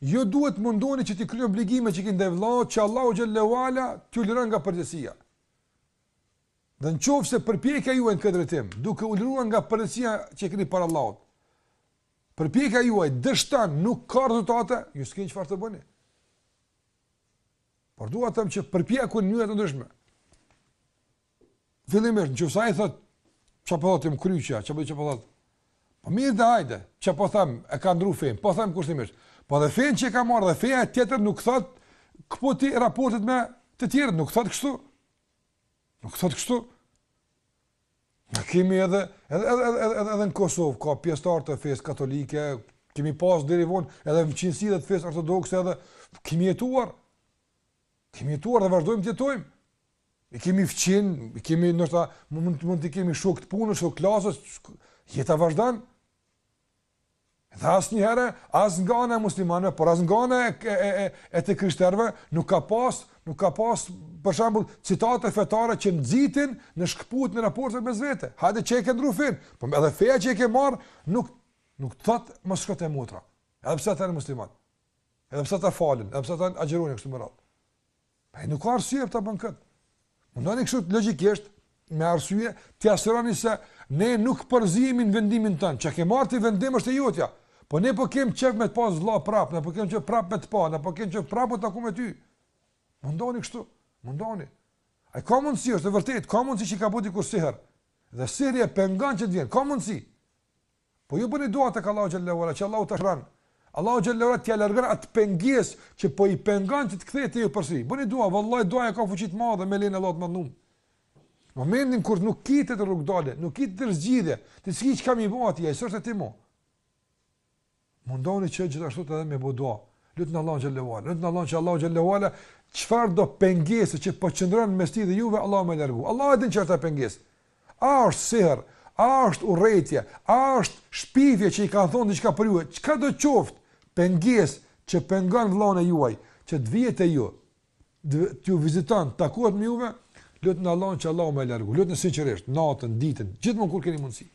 Ju duhet mundoni që t'i kryeni obligimet që keni ndaj vllaut, që Allahu xhele ue ala t'ju liron nga përgjegjësia. Dhe në qoftë se përpjekja juaj në këtë drejtim, duke u liruar nga përgjegjësia që e këni para Allahut, përpjekja juaj dështon nuk ka rezultate, ju s'keni çfarë të bëni. Por dua të them që përpjeku në mënyra të ndryshme. Fillimisht, në qoftë se ai thot, që po thotim kryqja, që po që po thot, po mirë dhe hajde, që po them, e ka ndrru fenë, po them kushtimisht, po edhe fenë që e ka marrë edhe feja tjetër nuk thot, këputi raportet me të tjerët, nuk thot kështu, Nuk thotë kështu. Na kemi edhe edhe edhe edhe edhe, edhe në Kosovë ka pjesëtar të fesë katolike, kemi pas deri vonë edhe në fqinësi dhe të fesë ortodokse edhe kemi jetuar. Kemi jetuar dhe vazhdojmë të jetojmë. I kemi fqinj, i kemi ndoshta mund mund t'i kemi shok të punës, shok klasës, jeta vazhdon. Dhe asnjëherë, as nga ana e muslimanëve, por as nga ana e e e e të krishterëve, nuk ka pas, nuk ka pas për shembull citate fetare që nxitin në shkëputjen e raporteve mes vete. Hajde që e ke ndrru fenë, po edhe feja që e ke marr nuk nuk thot mos shko te motra. Edhe pse ata janë musliman. Edhe pse ata falen, edhe pse ata agjërojnë kështu me radhë. Ai nuk ka arsye për ta bën kët. Mundohuni kështu logjikisht me arsye t'ia sqaroni se ne nuk përzihemi në vendimin tënd, çka ke marrë ti vendim është e jotja. Po ne po kem qejf me të pas vëlla prap, ne po kem qejf prap me të pa, ne po kem qejf prap me u taku me ty. Mundohuni kështu, mundohuni. A ka mundësi, është e vërtetë, ka mundësi që i ka bë dikush sihër. Dhe sihri e pengon që të vjen, ka mundësi. Po ju bëni dua tek Allahu xhel-le ue ala, që Allahu ta shëron. Allahu xhel-le ue ala t'ia largon atë pengesë që po i pengon që të kthehet te ju përsëri. Bëni dua, vallahi duaja ka fuqi të madhe me lejen e Allahut të madhnum. Në momentin kur nuk gjindet rrugëdalje, nuk gjindet zgjidhje, ti s'ke çka me bo atje, s'është ti më. Mundohuni që gjithashtu të edhe me bo dua. Lutne Allahun xhel-le ue ala. Lutne Allahun që Allahu xhel-le ue ala, çfarëdo pengesë që po qëndron në mes tij dhe juve, Allahu me largu. Allahu e din ç'është ajo pengesë. A është sihr, a është urrejtje, a është shpifje që i kanë thonë diçka për ju, çkado qoftë pengesë që pengon vëllaun e juaj që të vijë te ju, t'ju viziton, të takohet me juve, lutni Allahun që Allahu me largu. Lutni sinqerisht, natën, ditën, gjithmonë kur keni mundësi.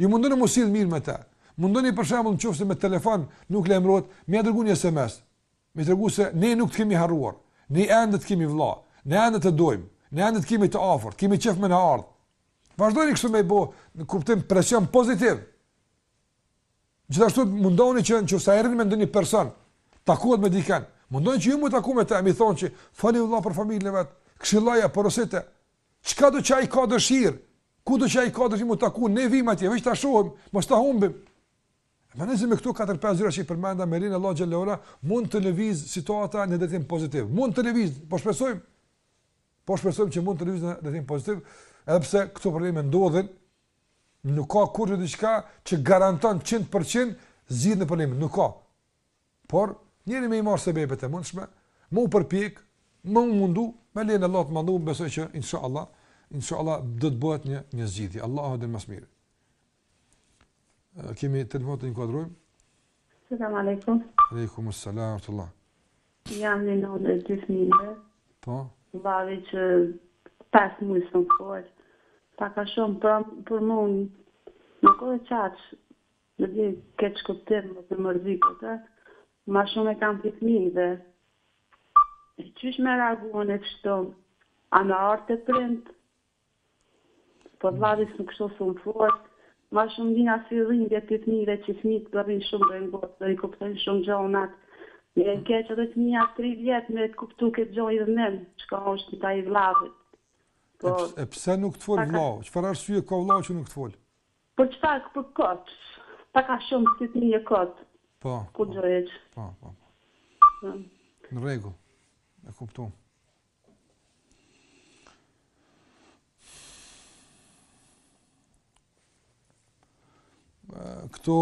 Ju mundohuni me u sjell mirë me të. Mundohuni për shembull nëse me telefon nuk lajmërohet, me i dërgu SMS. Me tregu se ne nuk të kemi harruar, ne ende të kemi vëlla, ne ende të dojmë, ne ende të kemi të afërt, kemi qef me na ardh. Vazhdoni kështu me i bo, në kuptim presion pozitiv. Gjithashtu mundohuni që nëse arrin me ndonjë person, takohet me dikën. Mundohuni që ju me u taku me të, me i thonë që foli vëlla për familjen e vet, këshilloja porosite. Çkado që ai ka dëshirë? Kudo që ai ka dëshirë me u taku? Ne vijmë atje, veç ta shohim, mos ta humbim. Mendoj se me këto katër pesë gjëra që i përmenda me lejen e Allahut xhelle ve ala mund të lëvizë situata në drejtim pozitiv. Mund të lëvizë, po shpresojmë. Po shpresojmë që mund të lëvizë në drejtim pozitiv, edhe pse këto probleme ndodhin, nuk ka kurgjo, diçka që garanton 100% zgjidhjen e problemit, nuk ka. Por njeri me i marrë sebepet e mundshme, me u përpjek, me u mundu, me lejen e Allahut mandej, besoj që inshallah, inshallah do të bëhet një një zgjidhje. Allahu e di më së miri. Kemi telefon të inkuadrojmë. Selam aleikum. Aleikum selam ve rahmetullah. Jam një nënë e dy fëmijëve. Po. Vllavi qe pesë muj s'më fol. Pak a shumë pra, për mu nuk o edhe aq në dhe keqkuptim dhe të mërzi këtë. Ma shumë e kam prej fëmijëve. Qysh me reagu unë kështu? A me ardh te prindt? Po vllavi s'më kështu s'po më fol. Ma shumë vjen si dhimbje te fëmijët që fëmijët do rrinë shumë rrenë botë, do i kuptojnë shumë gjonat. Mirë e keq edhe fëmija tri vjet me kuptu këtë gjo i dhënim, çka është ndaj vllavit. Po, e pse nuk të fol vllau? Çfarë arsye ka vllau që nuk të fol? Për çfarë, për kot? Pak a shumë si ti një kot. Po. Ku po, dëgjohet? Po, po, po. Në rregull. E kuptoj. Këto,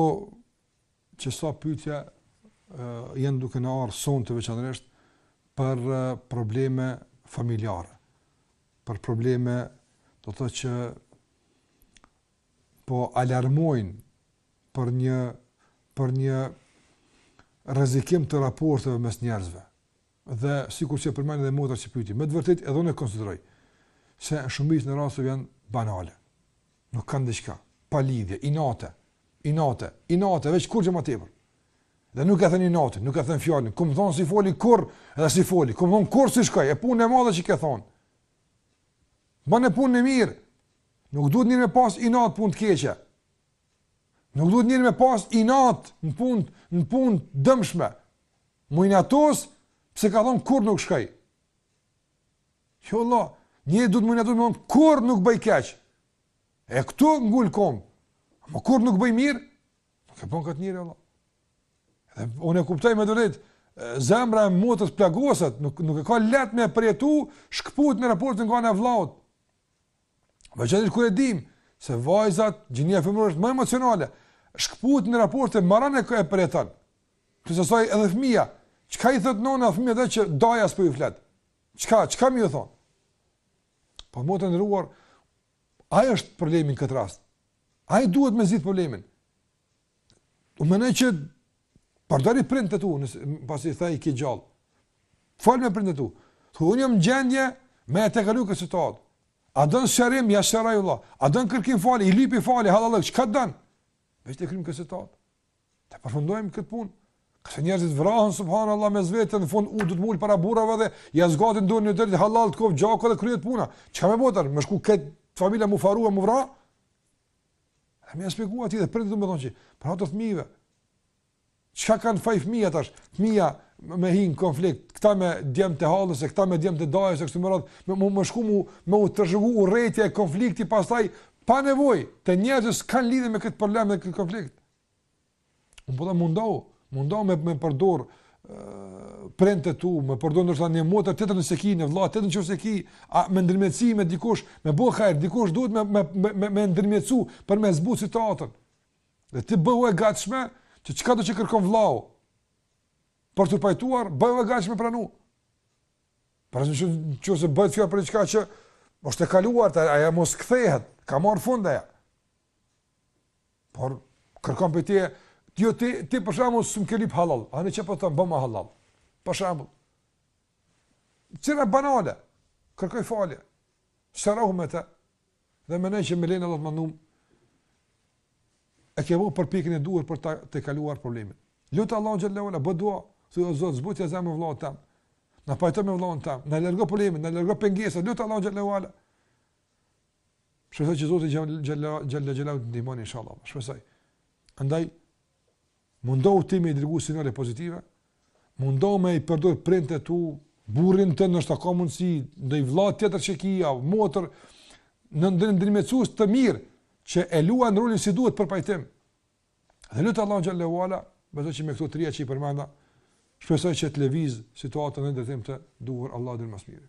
qe sa pytje janë duke na ardh sonte veçanërisht për probleme familjare, për probleme do të thotë që po alarmojnë për një për një rrezikim të raporteve mes njerëzve. Dhe sikur që përmend edhe motra që pyeti, me të vërtetë edhe unë e konsideroj se në shumicën e rasteve janë banale. Nuk kanë diçka, pa lidhje, inate, inate, inate, veç, kurgjo më tepër. Dhe unë e kam thënë, inat, unë e kam thënë fjalën, kam thonë s'i foli kurrë, edhe s'i foli, kam thonë kurrë s'i shkoj, e punë e madhe që ke thonë. Bane punën e mirë, nuk duhet njeri me pas inat n'punë të keqe. Nuk duhet njeri me pas inat në punë, në punë të dëmshme. Mu inatos, pse kam thonë kurrë nuk shkoj. Jo vallah, njeri duhet mu inatos me thonë kurrë nuk bëj keq. E këtu ngul komë. Po kurrë nuk bëj mirë, nuk e bën këtë njeri vallah. Dhe unë e kuptoj medemek, zemra e motrës plagoset, nuk, nuk e ka leht me përjetu shkëputjen e raportit nga ana e vllaut. Veçanërisht kur e dimë se vajzat gjinia femërore është më emocionale, shkëputjen e raporteve ma ran e e përjeton. Pas asaj edhe fëmija, çka i thotë nona fëmijëve që daja s'po ju flet? Çka, çka me ju thonë? Po motër e nderuar, ai është problemi në këtë rast. Ai duhet me zgjidh problemin. Unë mendoj që përdori prindët tu, pasi tha i ke gjallë. Fol me prindët tu. Thu unë jam n'gjendje me e tejkalu këtë situatë. A don shërim, ja shëraj Allah. A don kërkim falje, i lypi falje, hallallëk, çka don? Veç ta kryjmë këtë situatë. Ta përfundojmë këtë punë. Kur se njerëzit vrahen, subhanAllah, mes veti, në fund, tu dalë mu ulë para burave dhe, ja zgatin dorë njëni-tjetrit, hallall të koftë gjaku dhe kryhet puna. Çka me bo tash, me shku krejt familja mu faru e mu vra? E me ia shpjegu atij dhe prindët me i thonë që për hatër fëmijëve. Çka kanë faj fëmija tash? Fëmija me hin konflikt, këta me djem të hallës, këta me djem të dajës, kështu me radhë, me me shku mu, me u trashëgu urrejtja e konflikti pastaj pa nevojë te njerëzit që s'kanë lidhje me këtë problem dhe këtë konflikt. Unë po thom mundohu, mundohu me, me përdor prindët tu, me përdor ndoshta një motër tjetër nëse ki, një vëlla tjetër nëse ki, a me ndërmjetësu me dikush, me bo hajr, dikush duhet me me me, me ndërmjetësu për me zbut situatën. Dhe ti bëhu e gatshme që çkado të kërkon vëllau për t'u pajtuar, bëhu e gatshme pranu. Pra nëse bëhet fjalë për diçka që është e kaluar, ajo më s'kthehet, ka marr fund ajo. Por kërkon prej teje, jo ti, ti për shembull s'm ke lyp hallall, hajt çka o, ta bëmë hallall? Për shembull. Gjëra banale? Kërkoj falje. Shërohu me të. Dhe mendoj që me lejen e Allahut mandej, e ke vënë parapikën e duhur për ta tejkaluar problemin. Lute Allahun xhelle ve ala, bën dua, thuj o Zot, zbutja zemrën vëllaut tem, na pajto me vëllaun tem, na largo problemin, na largo pengesën, lute Allahun xhelle ve ala. Shpresoj që Zoti xhelle ve ala të ndihmon inshallah. Shpresoj. Andaj mundohu ti me i dërgu sinjale pozitive, mundohu me i përdor prindët tu, burrin tënd nëse ka mundësi, ndoj vla tjetër që ki, a motër, një ndërmjetësues të mirë, që e luan rolin si duhet për pajtim. Dhe lute Allahun xhelle ve ala, besoj që me këto tria që i përmenda, shpresoj që ta lëvizë situatën në drejtim të duhur, Allahu e din më së miri.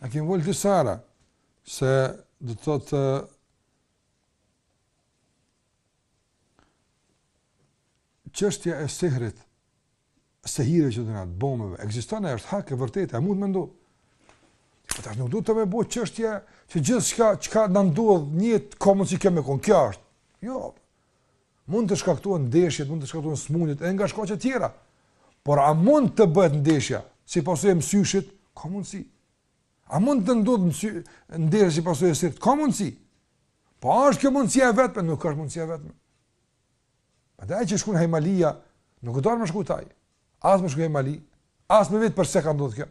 Ne kemi fol disa herë se do të thotë çështja e sehrit, sihiri që i thonë t'bomeve, ekziston është hak e vërtetë, e mund me ndodh? Po tash nuk duhet me bo çështje që gjithçka çka na ndodh një komo si kemë kon kjo është. Jo. Mund të shkaktohen ndeshjet, mund të shkaktohen sëmundjet edhe nga shkaqe të tjera. Por a mund të bëhet ndeshja si pasojë e mësyshit? Ka mundësi. A mund të ndodhë mësy- ndeshja si pasojë e sihrit? Ka mundësi. Po a është kjo mundësia e vetme? Nuk është mundësia e vetme. Po te ai që shkrun hajmalia, nuk duhet me shku te ai. As me shkru hajmali, as me vet përse ka ndodhë kjo.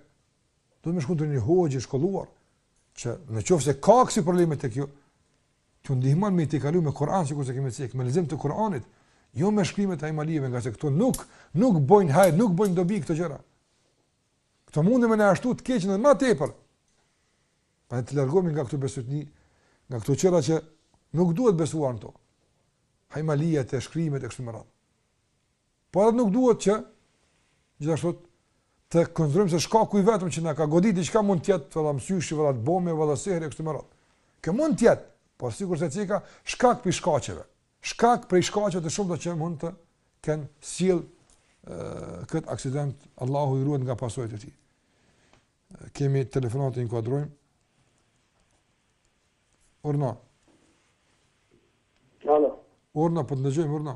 Duhet me shku te një hoxhë i shkolluar, që në qofë se ka kësi probleme te kjo, Kjo ndihmon me të kaluar me Kur'an sikur se kemi thënë, me lexim të Kur'anit, jo me shkrime të hajmalive, nga se këto nuk nuk bojnë hajr, nuk bojnë dobi këto gjëra. Këto mundën me na e shtu të keqën edhe më tepër. Pra të largohemi nga këto bestytni, nga këto gjëra që nuk duhet besuar në to. Hajmaliat, shkrimet e kështu me radhë. Por edhe nuk duhet që gjithashtu të konsiderojmë se shkaku i vetëm që na ka godit diçka mund të jetë valla mësyshi, valla të bomë, valla sehri kështu më radh. Kë mund të jetë, por sigurisht se si ka shkak prej shkaqeve. Shkak prej shkaqeve të shumta që mund të ken sjell kët aksident, Allahu i ruajt nga pasojat e tij. Kemi telefonatë, e inkuadrojmë. Urdhno. Alo. Urdhno, po të ndëgjojmë, urdhno.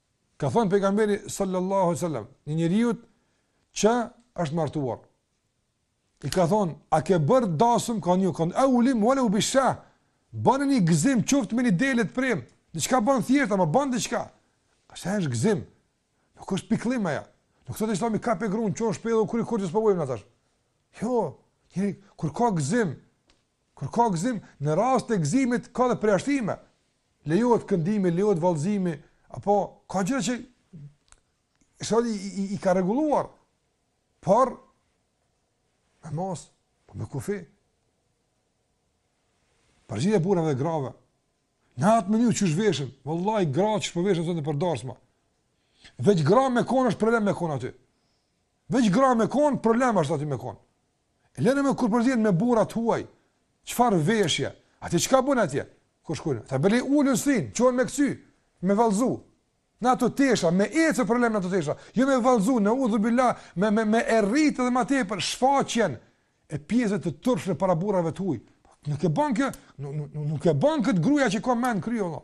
Ka thënë pejgamberi sallallahu alaihi wasallam, një njeriu që është martuar. I ka thënë, a ke bër dasëm ka një kënd, eulim walau bishah. Ban një gëzim qoftë me një dele të prem. Diçka ban thjesht, ama ban diçka. Ngase është gëzim. Nuk është pikëllim ajo. Nuk thotë se me kap e grun çon shpellën kur i kurrë s'po vojmë atash. Jo, njeri kur ka gëzim, kur ka gëzim në rast të gëzimit ka dhe përjashtime. Lejohet këndimi, lejohet vallëzimi, apo ka gjëra që sheriati i, i, i ka rregulluar. Por me mos, po me kufi. Përzierja e burrave dhe grave. Në atë mënyrë që zhveshën, vallahi, gra që zhveshën sot nëpër darsma. Veç gra me konë është problem me konë aty. Veç gra me konë, problem është aty me konë. E lene më kur përzihen me burra të huaj. Çfarë veshje? Aty çka bon atje? Kur shkojnë? Ta blejnë ulësen, çohen me kcy, me vallzu. Në ato tesha, me ecë problem në ato tesha. Jo me vallzu, neudhubilah, me, me, me e rritë dhe ma tepër, shfaqjen e pjesëve të turpshme para burrave të huj. Nuk e banë kjo, nuk, nuk, nuk e banë këtë gruja që ka mend n'kry, Allah.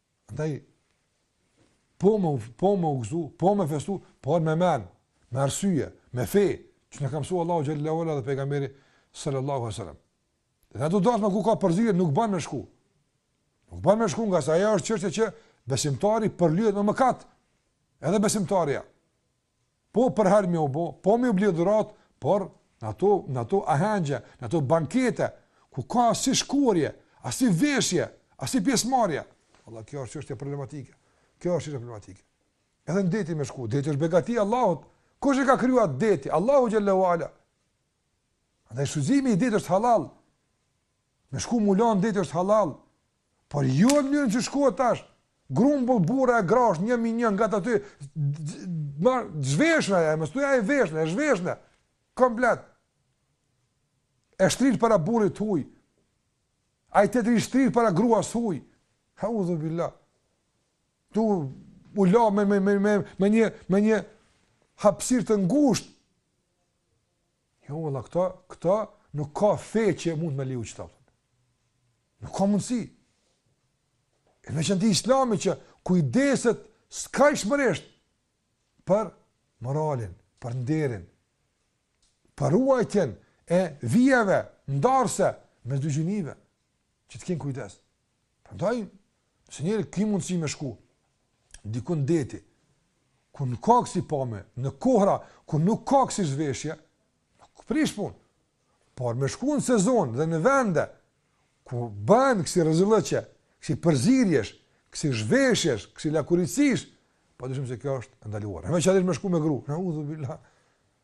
Andaj, po me, po me u gzu, po me festu, por me men, me arsye, me fe, që na ka msu Allahu xhelle ue ala dhe pejgamberi sallallahu a sallam. Dhe në ato dasma ku ka përzierje, nuk ban me shku. Nuk ban me shku ngase ajo është çështje që besimtari përlyhet me mëkat, edhe besimtarja. Po përhajr me ju bo, po me ju ble dhurat, por në ato, në ato ahengje, në ato bankete, ku ka asi shkuarje, asi veshje, asi pjesmarje. Allah, kjo është qështje problematike. Kjo është qështje problematike. Edhe në deti me shku, deti është begati e Allahut. Kush e ka kriju atë deti? Allahu xhelle ue ala. Andaj shfrytëzimi i detit është halal. Me shku m'u la n'deti është halal. Por jo në mënyrën që shkohet tash, grumbull burra e grash një mi një ngatë aty, me zhveshne, mos thuj a veshne, a zhveshne, komplet, e shtrirë para burrit huj, ai tjetri shtrirë para gruas huj, audhubilah, tu u la me, me, me, me, me një, me një hapsirë të ngushtë, Jo valla këta, këta nuk ka fe që mund me leju qëta. Nuk ka mundësi. E veçanti islami që kujdeset skajshmërisht për moralin, për nderin, për ruajtjen e vijave ndarëse mes dy gjinive. që të kenë kujdes. Prandaj, nëse njeri ki mundësi me shku, dikun n'deti, ku nuk ka kësi pamje, në kohra, ku nuk ka kësi zhveshje, nuk prish pun. Por me shku në sezon dhe në vende, ku banë kësi rezillëqe, kësi përzirjesh, kësi zhveshjesh, kësi lakuriqsish, pa dyshim se kjo është ndaluar. Në me qërish me shku me gru, neudhubilah,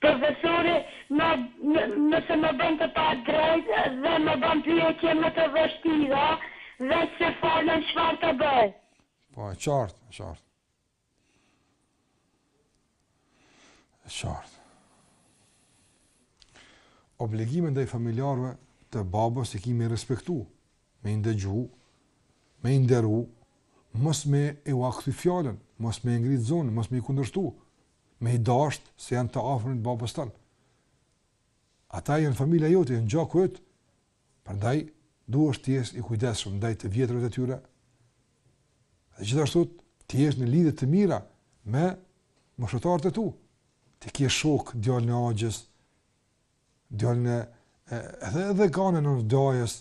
Profesori, në, nëse më bën të padrejtë dhe më bën pyetje më të vështira, dhe s'e falem çfarë të bëj? Po, e qartë, e qartë. E qartë. Obligime ndaj familjarëve të babës i ki me i respektu, me i ndëgju, me i nderu, mos me ua kthy fjalën, mos me i ngritë zonin, mos me i kundërshtu, me i dashtë se janë të afërmit e babës ton. Ata janë familja jote, janë gjaku yt, prandaj duhesh të jesh i kujdesshëm, ndaj të vjetërve të tyre, dhe gjithashtu të jesh në lidhe të mira me moshatarët e tu, t'i kesh shokë djalin e axhës, djalin e edhe, edhe djalin e dajës,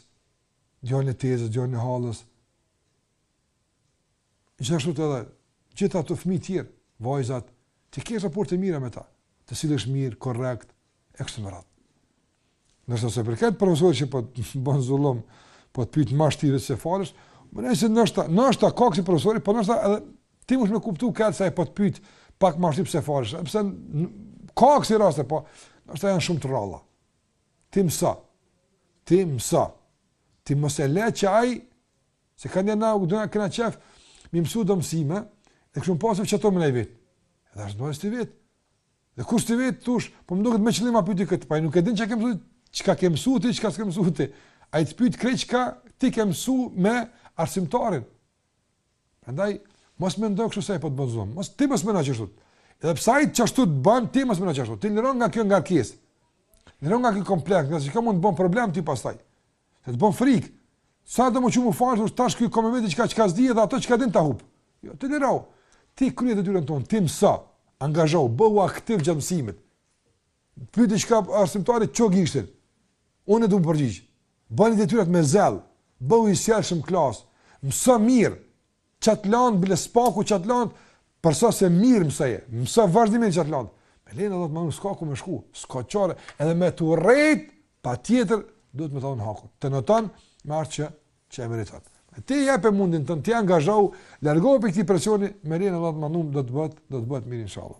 djalin e tezës, djalin e hallës, Gjithashtu të edhe, gjithë ata fmi tjerë, vajzat, t'i kesh raportet e mira me ta, të sillesh mirë, korrekt, e kështu me radhë. Nësa i përket profesorit që po të bënë zullum, po të pyt ma shtirë se falësh, menoj se noshta, noshta ka kësi profesori, po noshta edhe ti mos me kuptu këtë se aj po të pyt pak ma shtirë se falësh, edhe pse ka kësi raste, po noshta janë shumë të rralla. Ti mëso, ti mëso, ti mëso le që aj Se kanjëherë na duna, kena qef me i mësu do mësime, dhe kështu më pasë që ato me na i vetë. Dhe është më të vetë. Dhe kur të vetë, tush, po më duket me qëllim e pyti këtë, po ai nuk e din çka ke mësu, çka ke mësu ti, çka s'ke mësu ti. Ai të pyt krejt çka ti ke mësu me arsimtarin. Andaj, mos mendo kështu se aj po të bën zullum, mos ti mos meno qështu. Edhe pse ai të qështu të ban, ti mos meno qështu. Ti lirohu nga kjo ngarkesë. Lirohu nga ky kompleks, ngaqë kjo mund të bënë problem ti pastaj. Se të bën frikë. Sa do më shumë u fal, thu tash ky ka me vet diçka çka s'di edhe ato çka din ta humb. Jo, ti lëre. Ti krye detyrën tënde, ti mëso, angazhohu, bëhu aktiv gjatë mësimit. Pyet diçka arsimtari ço gishtin. Unë do të përgjigj. Bëji detyrat me zell, bëhu i sjellshëm n'klasë, mëso mirë. Çat land bile s'paku çat land përse s'e mirë mësoje. Mëso vazhdimisht çat land. Me lena do të më s'ka ku me shku, s'ka çare, edhe me të urrejt, patjetër, duhet me ta dhonë hakun. Te nota, me ardh që, që e meriton. E ti jepe mundin tënd ti angazhohu, largohu prej këtij presioni, me lena do të më do të bëhet, do të bëhet mirë inshallah.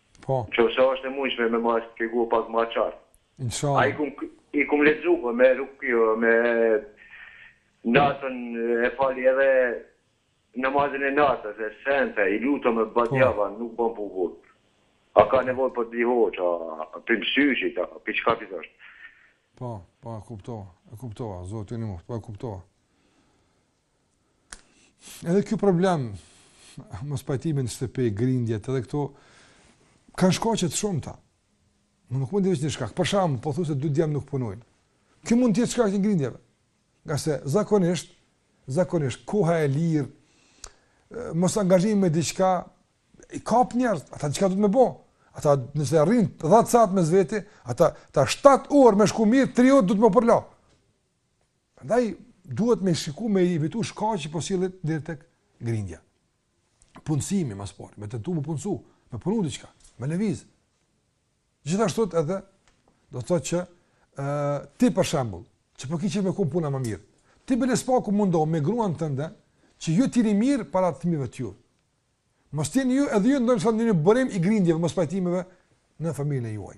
Po. Nëse asht e mundshme me ma shpjegu pak ma qartë. Inshallah. Ai kum i kum lexu po me rukje me natën e fali edhe namazin e natës e sende i lutem me ba djava nuk bon punë a ka nevoj për di hoxha pi mshyshit a pi çka pi është. Po, po e kuptova, e kuptova, zoti ju nimoftë, po e kuptova. Edhe ky problem, mospajtimi në shtëpi, grindjet, edhe këto, kanë shkaqe të shumta. Unë nuk mund të veçoj një shkak. Për shembull, po thu se dy djem nuk punojnë. Kjo mund të jetë shkak i grindjeve. Ngase zakonisht, zakonisht koha e lirë, mosangazhimi me diçka i kap njerëz, ata çka dojnë me bo? Ata nëse arrin 10 saat mes veti, ata ta 7 orë me shku mirë, 3 orë dojnë me u përla. Prandaj duhet me shiku me evitu shkaqe që po sillet deri tek grindja. Punësimi më së pari, me tentu me u punësu, me punu diçka, me lëviz. Gjithashtu edhe do të thotë që ë ti për shembull, që po këqyr me t'shku puna më mirë. Ti bile s'paku mundohu me gruan tënde, që ju t'jeni mirë para fëmijëve të juj. Mos t'jeni ju edhe ju ndonëse ndonjë burim i grindjeve, mospajtimeve në familjen e juaj.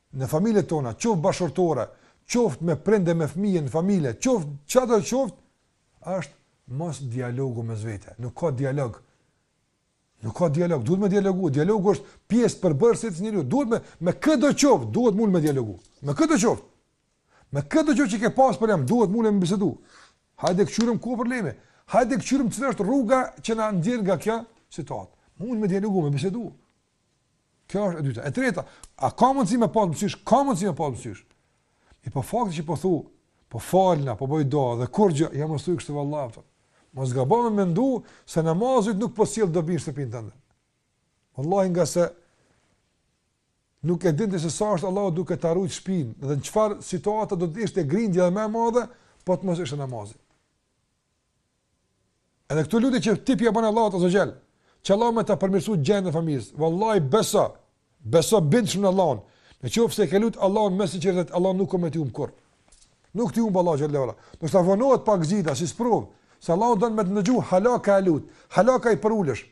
në familjet tona, qoftë bashkëshortore, qoftë me prindër e me fëmijë në familje, qoftë çfarëdo qoftë, është mos dialogu mes vete. Nuk ka dialog. Nuk ka dialog, duhet me dialogu. Dialogu është pjesë përbërëse e te njeriu. Duhet me me këdo qoftë, duhet me u mundu me dialogu. Me kë do qoftë? Me këdo qoftë që ke pas problem, duhet me u mundu me bisedu. Hajde këqyrim ku problemi. Hajde këqyrim cila është rruga që na nxjerr nga kjo situatë. Mundu me dialogu, me bisedu. Kjo është e dyta. E treta, a ka mundësi me pas mësysh? Ka mundësi me pas mësysh. E po fakti që po thu, po falna, po bëj dua dhe kurrgjë, jo mos thuj kështu vallahi atë. Mos gabo me mendu se namazi nuk po sjell dobi në shtëpinë tënde. Wallahi ngase nuk e din ti se sa është Allahu duke ta rujt shpin dhe në çfarë situata do të ishte grindja më e madhe po të mos ishte namazi. Edhe këto lutje që ti po ia bën Allahut azza xhel, që Allahu me ta përmirësu gjendën e familjes. Wallahi beso, beso bindshëm në Allahun. Në qoftë se ke lut Allahun me sinqeritet, Allahu nuk ka me t'i humb kurr. Nuk t'i humb Allahu xhel wala. Do të vonohet pak zgjidhja si sprov, se Allahu don me të ndëgju hala ka lut, hala ka i përulesh.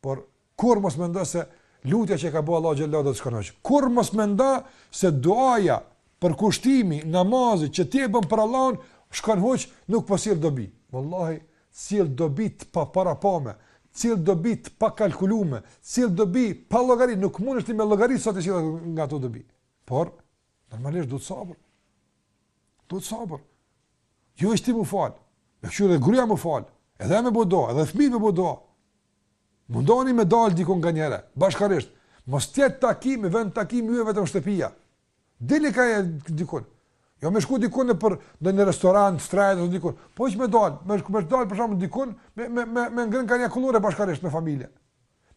Por kurr mos mendo se lutja që ia bën Allahu xhallahu do të shkon huq. Kurr mos mendo se duaja, përkushtimi, namazi që ti e bën për Allahun shkon huq, nuk po sjell dobi. Wallahi, sjell dobi të paparapame, sjell dobi të pakalkulume, sjell dobi pa llogari, nuk mundesh ti me llogari sa të sjell nga ato dobi. Por normalisht duhet sabër. Duhet sabër. Jo veç ti m'u fal. Me kështu dhe gruaja m'u fal. Edhe me bo dua, edhe fëmijët me bo dua. Mundohuni me dal diku nganjëherë, bashkarisht. Mos të jetë takim, vendtakimi juaj vetëm shtëpia. Dilni kah e diku. Jo me shku diku nëpër ndonjë restorant, strajë ose diku. Po hiç me dal, me shku me dal për shkak të diku, me me me me ngrënë ka një akullore bashkarisht me familjen.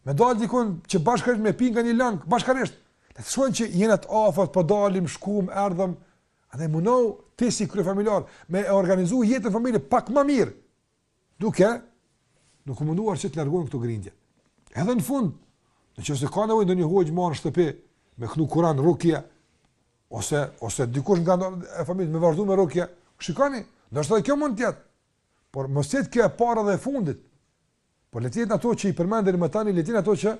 Me dal diku që bashkarisht me pi ka një lang, bashkarisht. Le të shkojnë që jeni të afërt, po dalim, shkum, erdhëm. Andaj mundohu ti si kryefamiljar me e organizu jetën e familjes pak më mirë. Duke duke munduar që të largojnë këto grindje. Edhe në fund, nëse ka nevojë ndonjë hoxhë me marr në shtëpi me këndu Kur'an rukje ose ose dikush nga familja me vazhdu me rukje, shikoni, ndoshta kjo mund të jetë. Por mos të jetë kjo e para dhe e fundit. Por le të jetë ato që i përmenda deri më tani, le të jetë ato që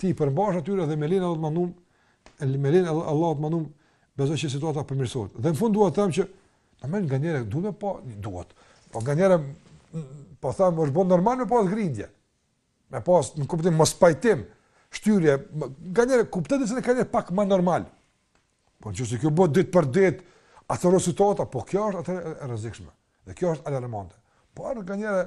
ti i përmbahesh atyre dhe me lejen e Allahut të madhëruar, me lejen e Allahut të madhëruar, besoj që situata përmirësohet. Dhe në fund dua të them që normal nganjëherë duhet po duhet. Po nganjëherë po them është bën normal me pas grindje. Me pas në kuptim mospajtim, shtyrje, nganjëherë kuptohet se kanë pak më normal. Po qoftë se kjo bëhet ditë për ditë, atëherë situata, po kjo është atëherë e rrezikshme. Dhe kjo është alarmante. Po edhe nganjëherë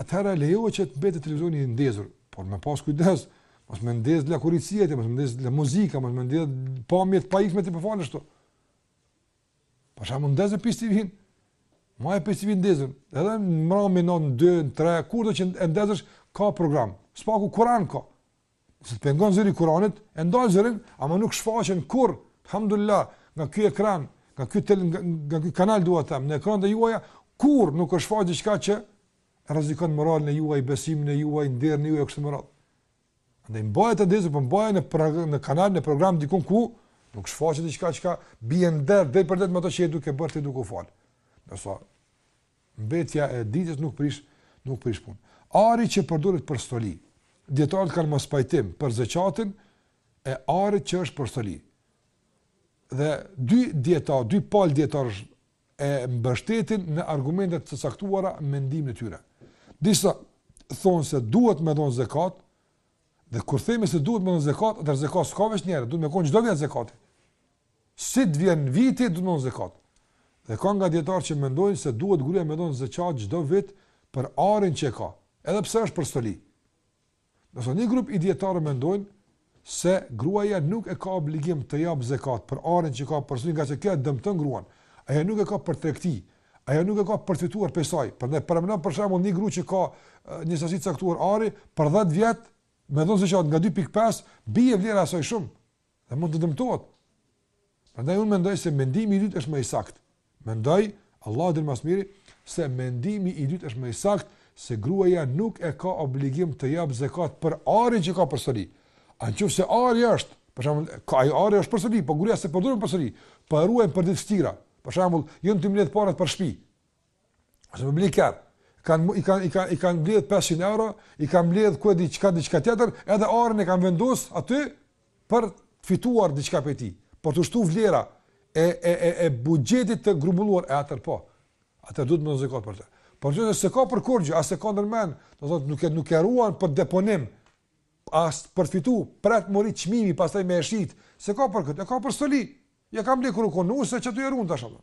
atëherë lejohet që të mbetet televizioni i ndezur, por me pas kujdes, mos me ndez lakuriqësitë, mos me ndez la muzika, mos me ndez pamjet e pahijshme ti po falesh aty. Për shembull ndeze Peace TV-n. Maje Peace TV-n ndezur. Edhe në mbrëmje në 2, 3, kurdo që e ndezësh ka program. Së paku Kuran ka. Nëse të pengon zëri i Kur'anit, e ndal zërin, ama nuk shfaqen kurr. Alhamdulillah, nga ky ekran, nga ky tel, nga, nga ky kanal dua të them, në ekranet e juaja kurr nuk shfaqet diçka që rrezikon moralin e juaj, besimin e juaj, nderin e juaj e kështu me radhë. Andaj mbahet të ndezur, po mbahet në pra, në kanal, në program dikun ku nuk shfaqet diçka që bie ndesh dhe përplaset me ato që je duke bërë ti duke u fal. Nëse Mbetja e ditës nuk prish, nuk prish punë. Ari që përdoret për stoli. Dietarët kanë mospajtim për zakatin e arit që është për stoli. Dhe dy dieta, dy palë dietarësh e mbështetin me argumente të caktuara mendimin e tyre. Disa thonë se duhet me dhon zakat, dhe kur themi se duhet me dhon zakat, atë zakat s'ka veç njëherë, duhet me kon çdo vit zakati. Si të vjen viti me dhon zekat. Dhe ka nga dietar që mendojnë se duhet gruaja me dhon zekat çdo vit për arin që e ka, edhe pse është për stoli. Ndërsa një grup i dietarëve mendojnë se gruaja nuk e ka obligim të jap zekat për arin që ka për stoli, ngase kjo e dëmton gruan. Ajo nuk e ka për tregti, ajo nuk e ka për të fituar prej saj. Prandaj paramendo për shembull një grua që ka një sasi të caktuar ari për 10 vjet me dhon zekat nga 2.5 bie vlera e saj shumë. Dhe mund të dëmtohet. Prandaj unë mendoj se mendimi i dytë është më i saktë. Mendoj, Allahu e di më së miri, se mendimi i dytë është më i saktë se gruaja nuk e ka obligim të jap zakat për arin që ka për stoli. A nëse ari është, për shembull, ka ai ari është për stoli, po gruaja s'e përdor për stoli, po e ruajnë për ditë të vështira. Për shembull, janë tu i mbledh parat për shtëpi. Është me ble kerr. Kan i kanë i kanë i kanë mbledh 500 euro, i kanë mbledh ku e di çka diçka tjetër, edhe arin e kanë vendos aty për të fituar diçka prej tij. Për t'u shtu vlera e e e e buxhetit të grumbulluar e atëherë po. Atëherë duhet me dhon zekat për të. Por jo s'e ka për kurgjë, as e ka ndërmend, domethënë nuk e nuk e ruan për deponim as për fitim, pret m'u rrit çmimi pastaj me e shit. S'e ka për këtë, e ka për stoli. Ja kanë ble kur u kon nuse qatu e ruan tash apo.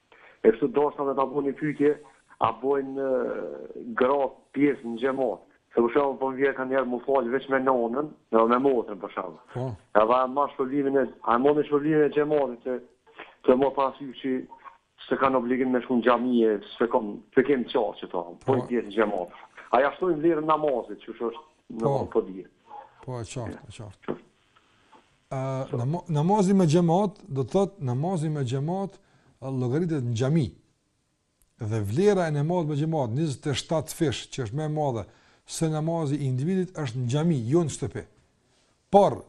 E kështu deshta me ta bo një pyetje, a bojnë gratë pjesë në xhemat? Se për shembull po më vjen kanjëherë mu fal veç me nënën, edhe me motrën për shembull. Po. Edhe a e marr shpërblimin e, a e morni shpërblimin e xhematit se tu marrë parasysh që s'e kanë obligim me shku në xhami e s'e kom, s'e kom qartë qëta, Po. bojnë pjesë në xhemat. A ja shtojnë vlerën namazit, qysh është, Po. nuk po di. Po e qartë, e qartë. namazi me xhamat do të thotë namazi me xhamat llogaritet në xhami. Dhe vlera e namazit me xhamat 27 fish që është më e madhe se namazi i individit është në xhami, jo në shtëpi. Por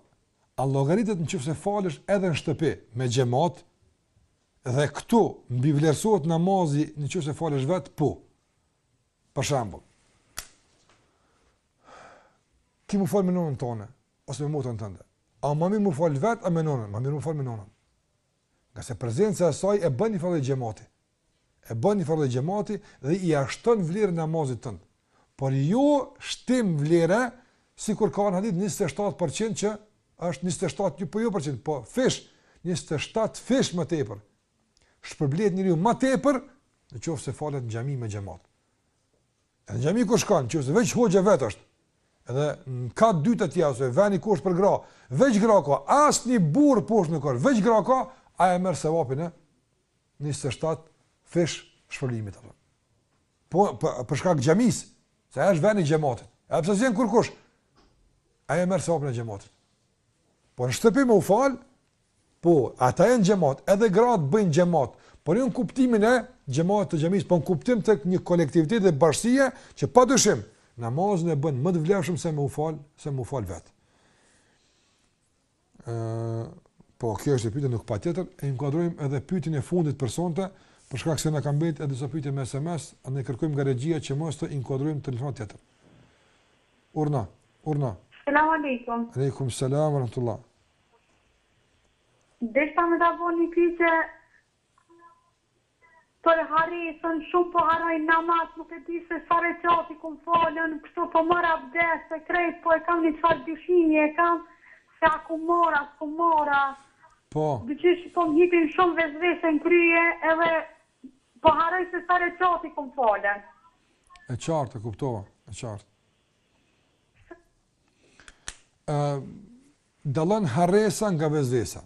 a llogaritet nëse falësh edhe në shtëpi me xhamat? Dhe këtu mbivlerësohet namazi se sa me u falë vet po. Për shembull, ti m'u fal me nonën tane ose me motrën tënde. A më mirë m'u fal vet a me nonën? Më mirë m'u fal me nonën. Ngase prezenca e saj e bën një farë xhamati. E bën një farë xhamati dhe ia shton vlerën e namazit tënd. Por jo shtim vlere sikur ka në hadith 27% që është 27 jo po jo përqind, po fish 27 fish më tepër Shpërblehet njeriu më tepër në qoftë se falet në xhami me xhamat. Në xhami ku shkon, nëse veç hoxha vet është, edhe në ka dy të tjerë ose veni ku është për gra, veç gra ka, asnjë burr poshtë nuk ka, veç gra ka, ai e merr sevapin e 27 fish shpërblimit apo. Po për shkak xhamis, se është veni xhamatit. Edhe pse s'vjen kurkush, ai e merr sevapin e xhamatit. Po në shtëpi me u fal, Po, ata janë xhemat, edhe gratë bëjnë xhemat, po jo në kuptimin e xhematit të xhamisë, po në kuptim të një kolektiviteti dhe bashkësie që padyshim namazin e bën më të vlefshëm se me u fal, se me u fal vet. Ë, po kjo është pyetja nuk patjetër, e inkuadrojmë edhe pyetjen e fundit për sonte, për shkak se na ka mbetë edhe disa pyetje me SMS, andaj kërkojmë nga regjia që mos të inkuadrojmë telefonatë tjetër. Urna, urna. Selam aleikum. Aleikum selam ورحمة الله. Desha me ta bo një pytje për harresën shumë po harroj në namaz nuk e di se sa rekat i kom falën kështu po marr abdes e krejt po e kam një qfar dyshimi e kam se a kom marr a skom marr a Po. Diqysh po më hipin shumë vezvese në krye edhe po harroj se sa rekat i kom falën. E qartë, e kuptova, e qartë. Ë Dallon harresa nga vezvesa.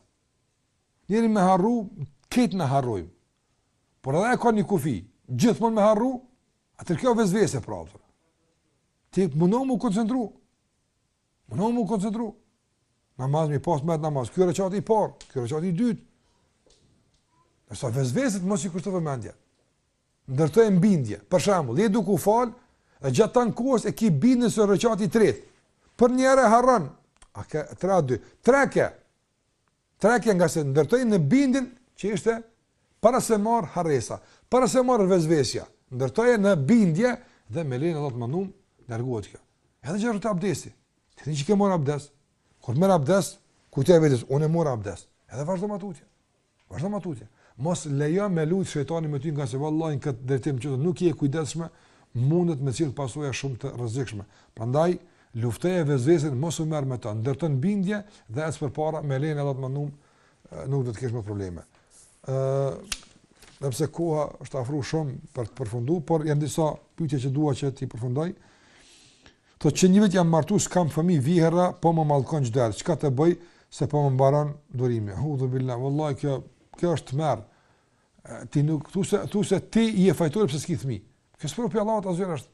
Njeri me harru, krejt na harrojmë. Por edhe e ka një kufi, gjithmonë me harru, atëherë kjo vezvese pra. Për. Ti mundohu mu koncentru. Mundohu mu koncentru. Namaz mi pas mentë namaz. Kjo reqati i parë, kjo reqati i dytë. Ndërsa vezveset mos i kushto vëmendje. ndërtoje në bindje. Për shembull, je duke u fal, e gjatë tan kohës e ke bindjen se rekat i tretë. Për një herë harron, a ke 3 a 2, tre ke. Tre ke ngase ndërtoje në bindjen që ishte para se me ardh harresa, para se me ardh vezvesja, ndërtoje në bindje dhe me lejen e Allahut xhelle shanuhu, largohet kjo. Edhe rreth abdesit, të një që ke marr abdes, kur të merr abdes, kujtoj e unë e mora abdes, edhe vazhdo më tutje. Vazhdo më tutje. Mos lejo me lut shejtani me ty ngase vallahi në këtë drejtim që nuk je kujdesshme, mundet me cilë pasoja shumë të rrezikshme. Prandaj luftoje vezvesin, mos u merr me ta, ndërto në bindje dhe ec përpara me lejen e Allahut xhelle shanuhu, nuk do të kesh më probleme. Ë, edhe pse koha është afruar shumë për të përfunduar, por janë disa pyetje që dua që ti përfundoj. Thotë që një vit jam martu skam fëmi vjehrra po më mallkon çdo herë çka të bëj se po më mbaron durimi eudhu billah wallahi kjo kjo është tmerr ti nuk thu se thu se ti je fajtore pse s'ke fëmi kjo sprovë prej Allahut azze ve xhel është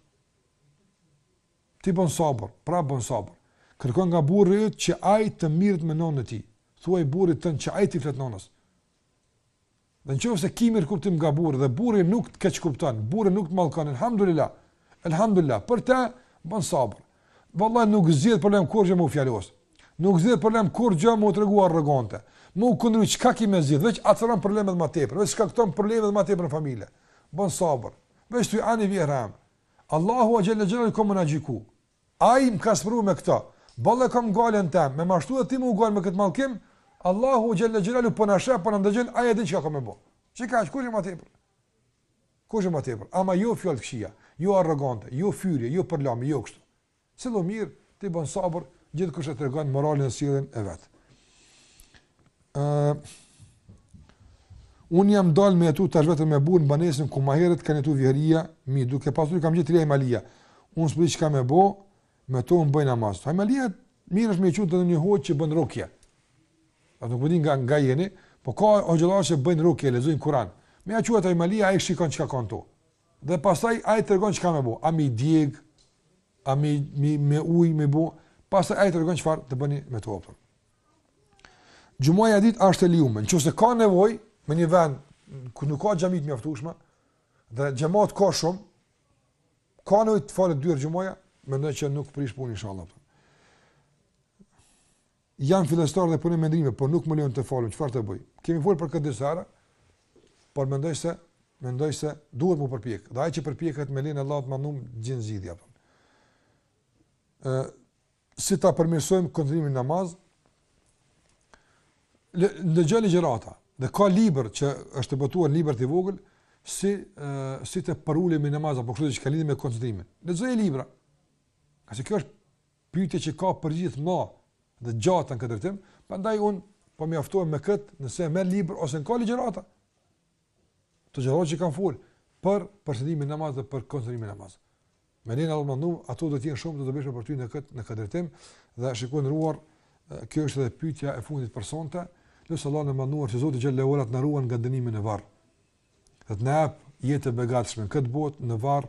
ti bën sabër pra bën sabër kërkon nga burri yt që ai të mirret me nënën e tij thuaj burrit tën që ai ti flet nënës Në qoftë se ki mirëkuptim nga burri dhe burri nuk të keqkupton, burri nuk të mallkon, elhamdulillah, elhamdulillah, për te, bën sabër. Vallahi nuk zgjidh problem kurgjë me u fjalos, nuk zgjidh problem kurgjë me u tregu arrogante, me u këndru çka ki me zgjidh, veç a t'rand problemet ma tepër, veç shkakton problemet ma tepër në familje, bën sabër, veç të i ani vje rëmë. Allahu azze ue xhel ka me na gjyku, Ai më ka sprovu me këto. Boll e kam hallin tem, me ma shtu edhe ti me u ngul me këtë mallkim? Allahu xhele xhelaluhu po na sheh, po na ndëgjon, ai e din çka ka me bo. Qe kaq, kurgjë ma tepër. Kurgjë ma tepër. Ama jo fjalë të këqija, jo arrogante, jo fyrje, jo përlahje, jo kështu. Sillu mirë, ti bon sabër, gjithkush e tregon moralin e sjelljen e vet. Ëh Unë jam dalë me jetu tash vetëm me burrë në banesën ku ma herët kanë jetu vjehrria ime, duke pastru kam gjet tre hajmalia. Unë s'po di çka me bo me to, unë bëj namaz. Hajmalia, mirë është me çu te ndonjë hoxhë që bën rukje. Tash nuk po di po nga, nga jeni, po ka hoxhallarë që bëjnë rukje, lexojnë Kuran. Me ja çu ato hajmalia, ai shikon çka ka në to. Dhe pasaj, ai të tregon çka me bo. A me i djeg, a me i, me i, me uj, me bo. Pasaj, ai të tregon çfarë të bëni me to. Për. Xhumaja e dytë asht e lejume, në qoftë se ka nevojë me një vend ku nuk ka xhami të mjaftueshme dhe xhemat ka shumë, ka nevojë të falet dy herë xhumaja, mendoj që nuk prish punë inshallah. Jam fillestar dhe punoj me ndërrime, por nuk më lejojnë të falem, çfarë të bëj? Kemi folur për këtë disa herë, por mendoj se mendoj se duhet me u përpjek. Dhe ai që përpjeket me lejen e Allahut të madhnum gjen zgjidhje. Ë si ta përmirësojmë koncentrimin në namaz, ndëgjoni ligjërata, dhe ka libër që është botuar, një libërth i vogël, si, uh, si të përulemi në namaz, apo kështu që ka lidhje me koncentrimin. Lexoni libra, se kjo është pyetje që ka përgjigje të madhe dhe të gjatë në këtë drejtim, prandaj unë po mjaftohem me këtë nëse e merr librin ose ne kemi ligjërata. Të gjitha që kam fol për përqendrimin e namazit dhe për koncentrimin e namazit. Me lejen e Allahut të madhnum, ato do të jenë shumë të dobishme për ty në këtë në këtë drejtim dhe shikues të nderuar, kjo është edhe pyetja e fundit për sonte, lusim Allahun e madhnuar që Zoti xhele ue ala të na ruan nga dënimi në varr. Dhe të na jap jetë të begatshme këtë botë në varr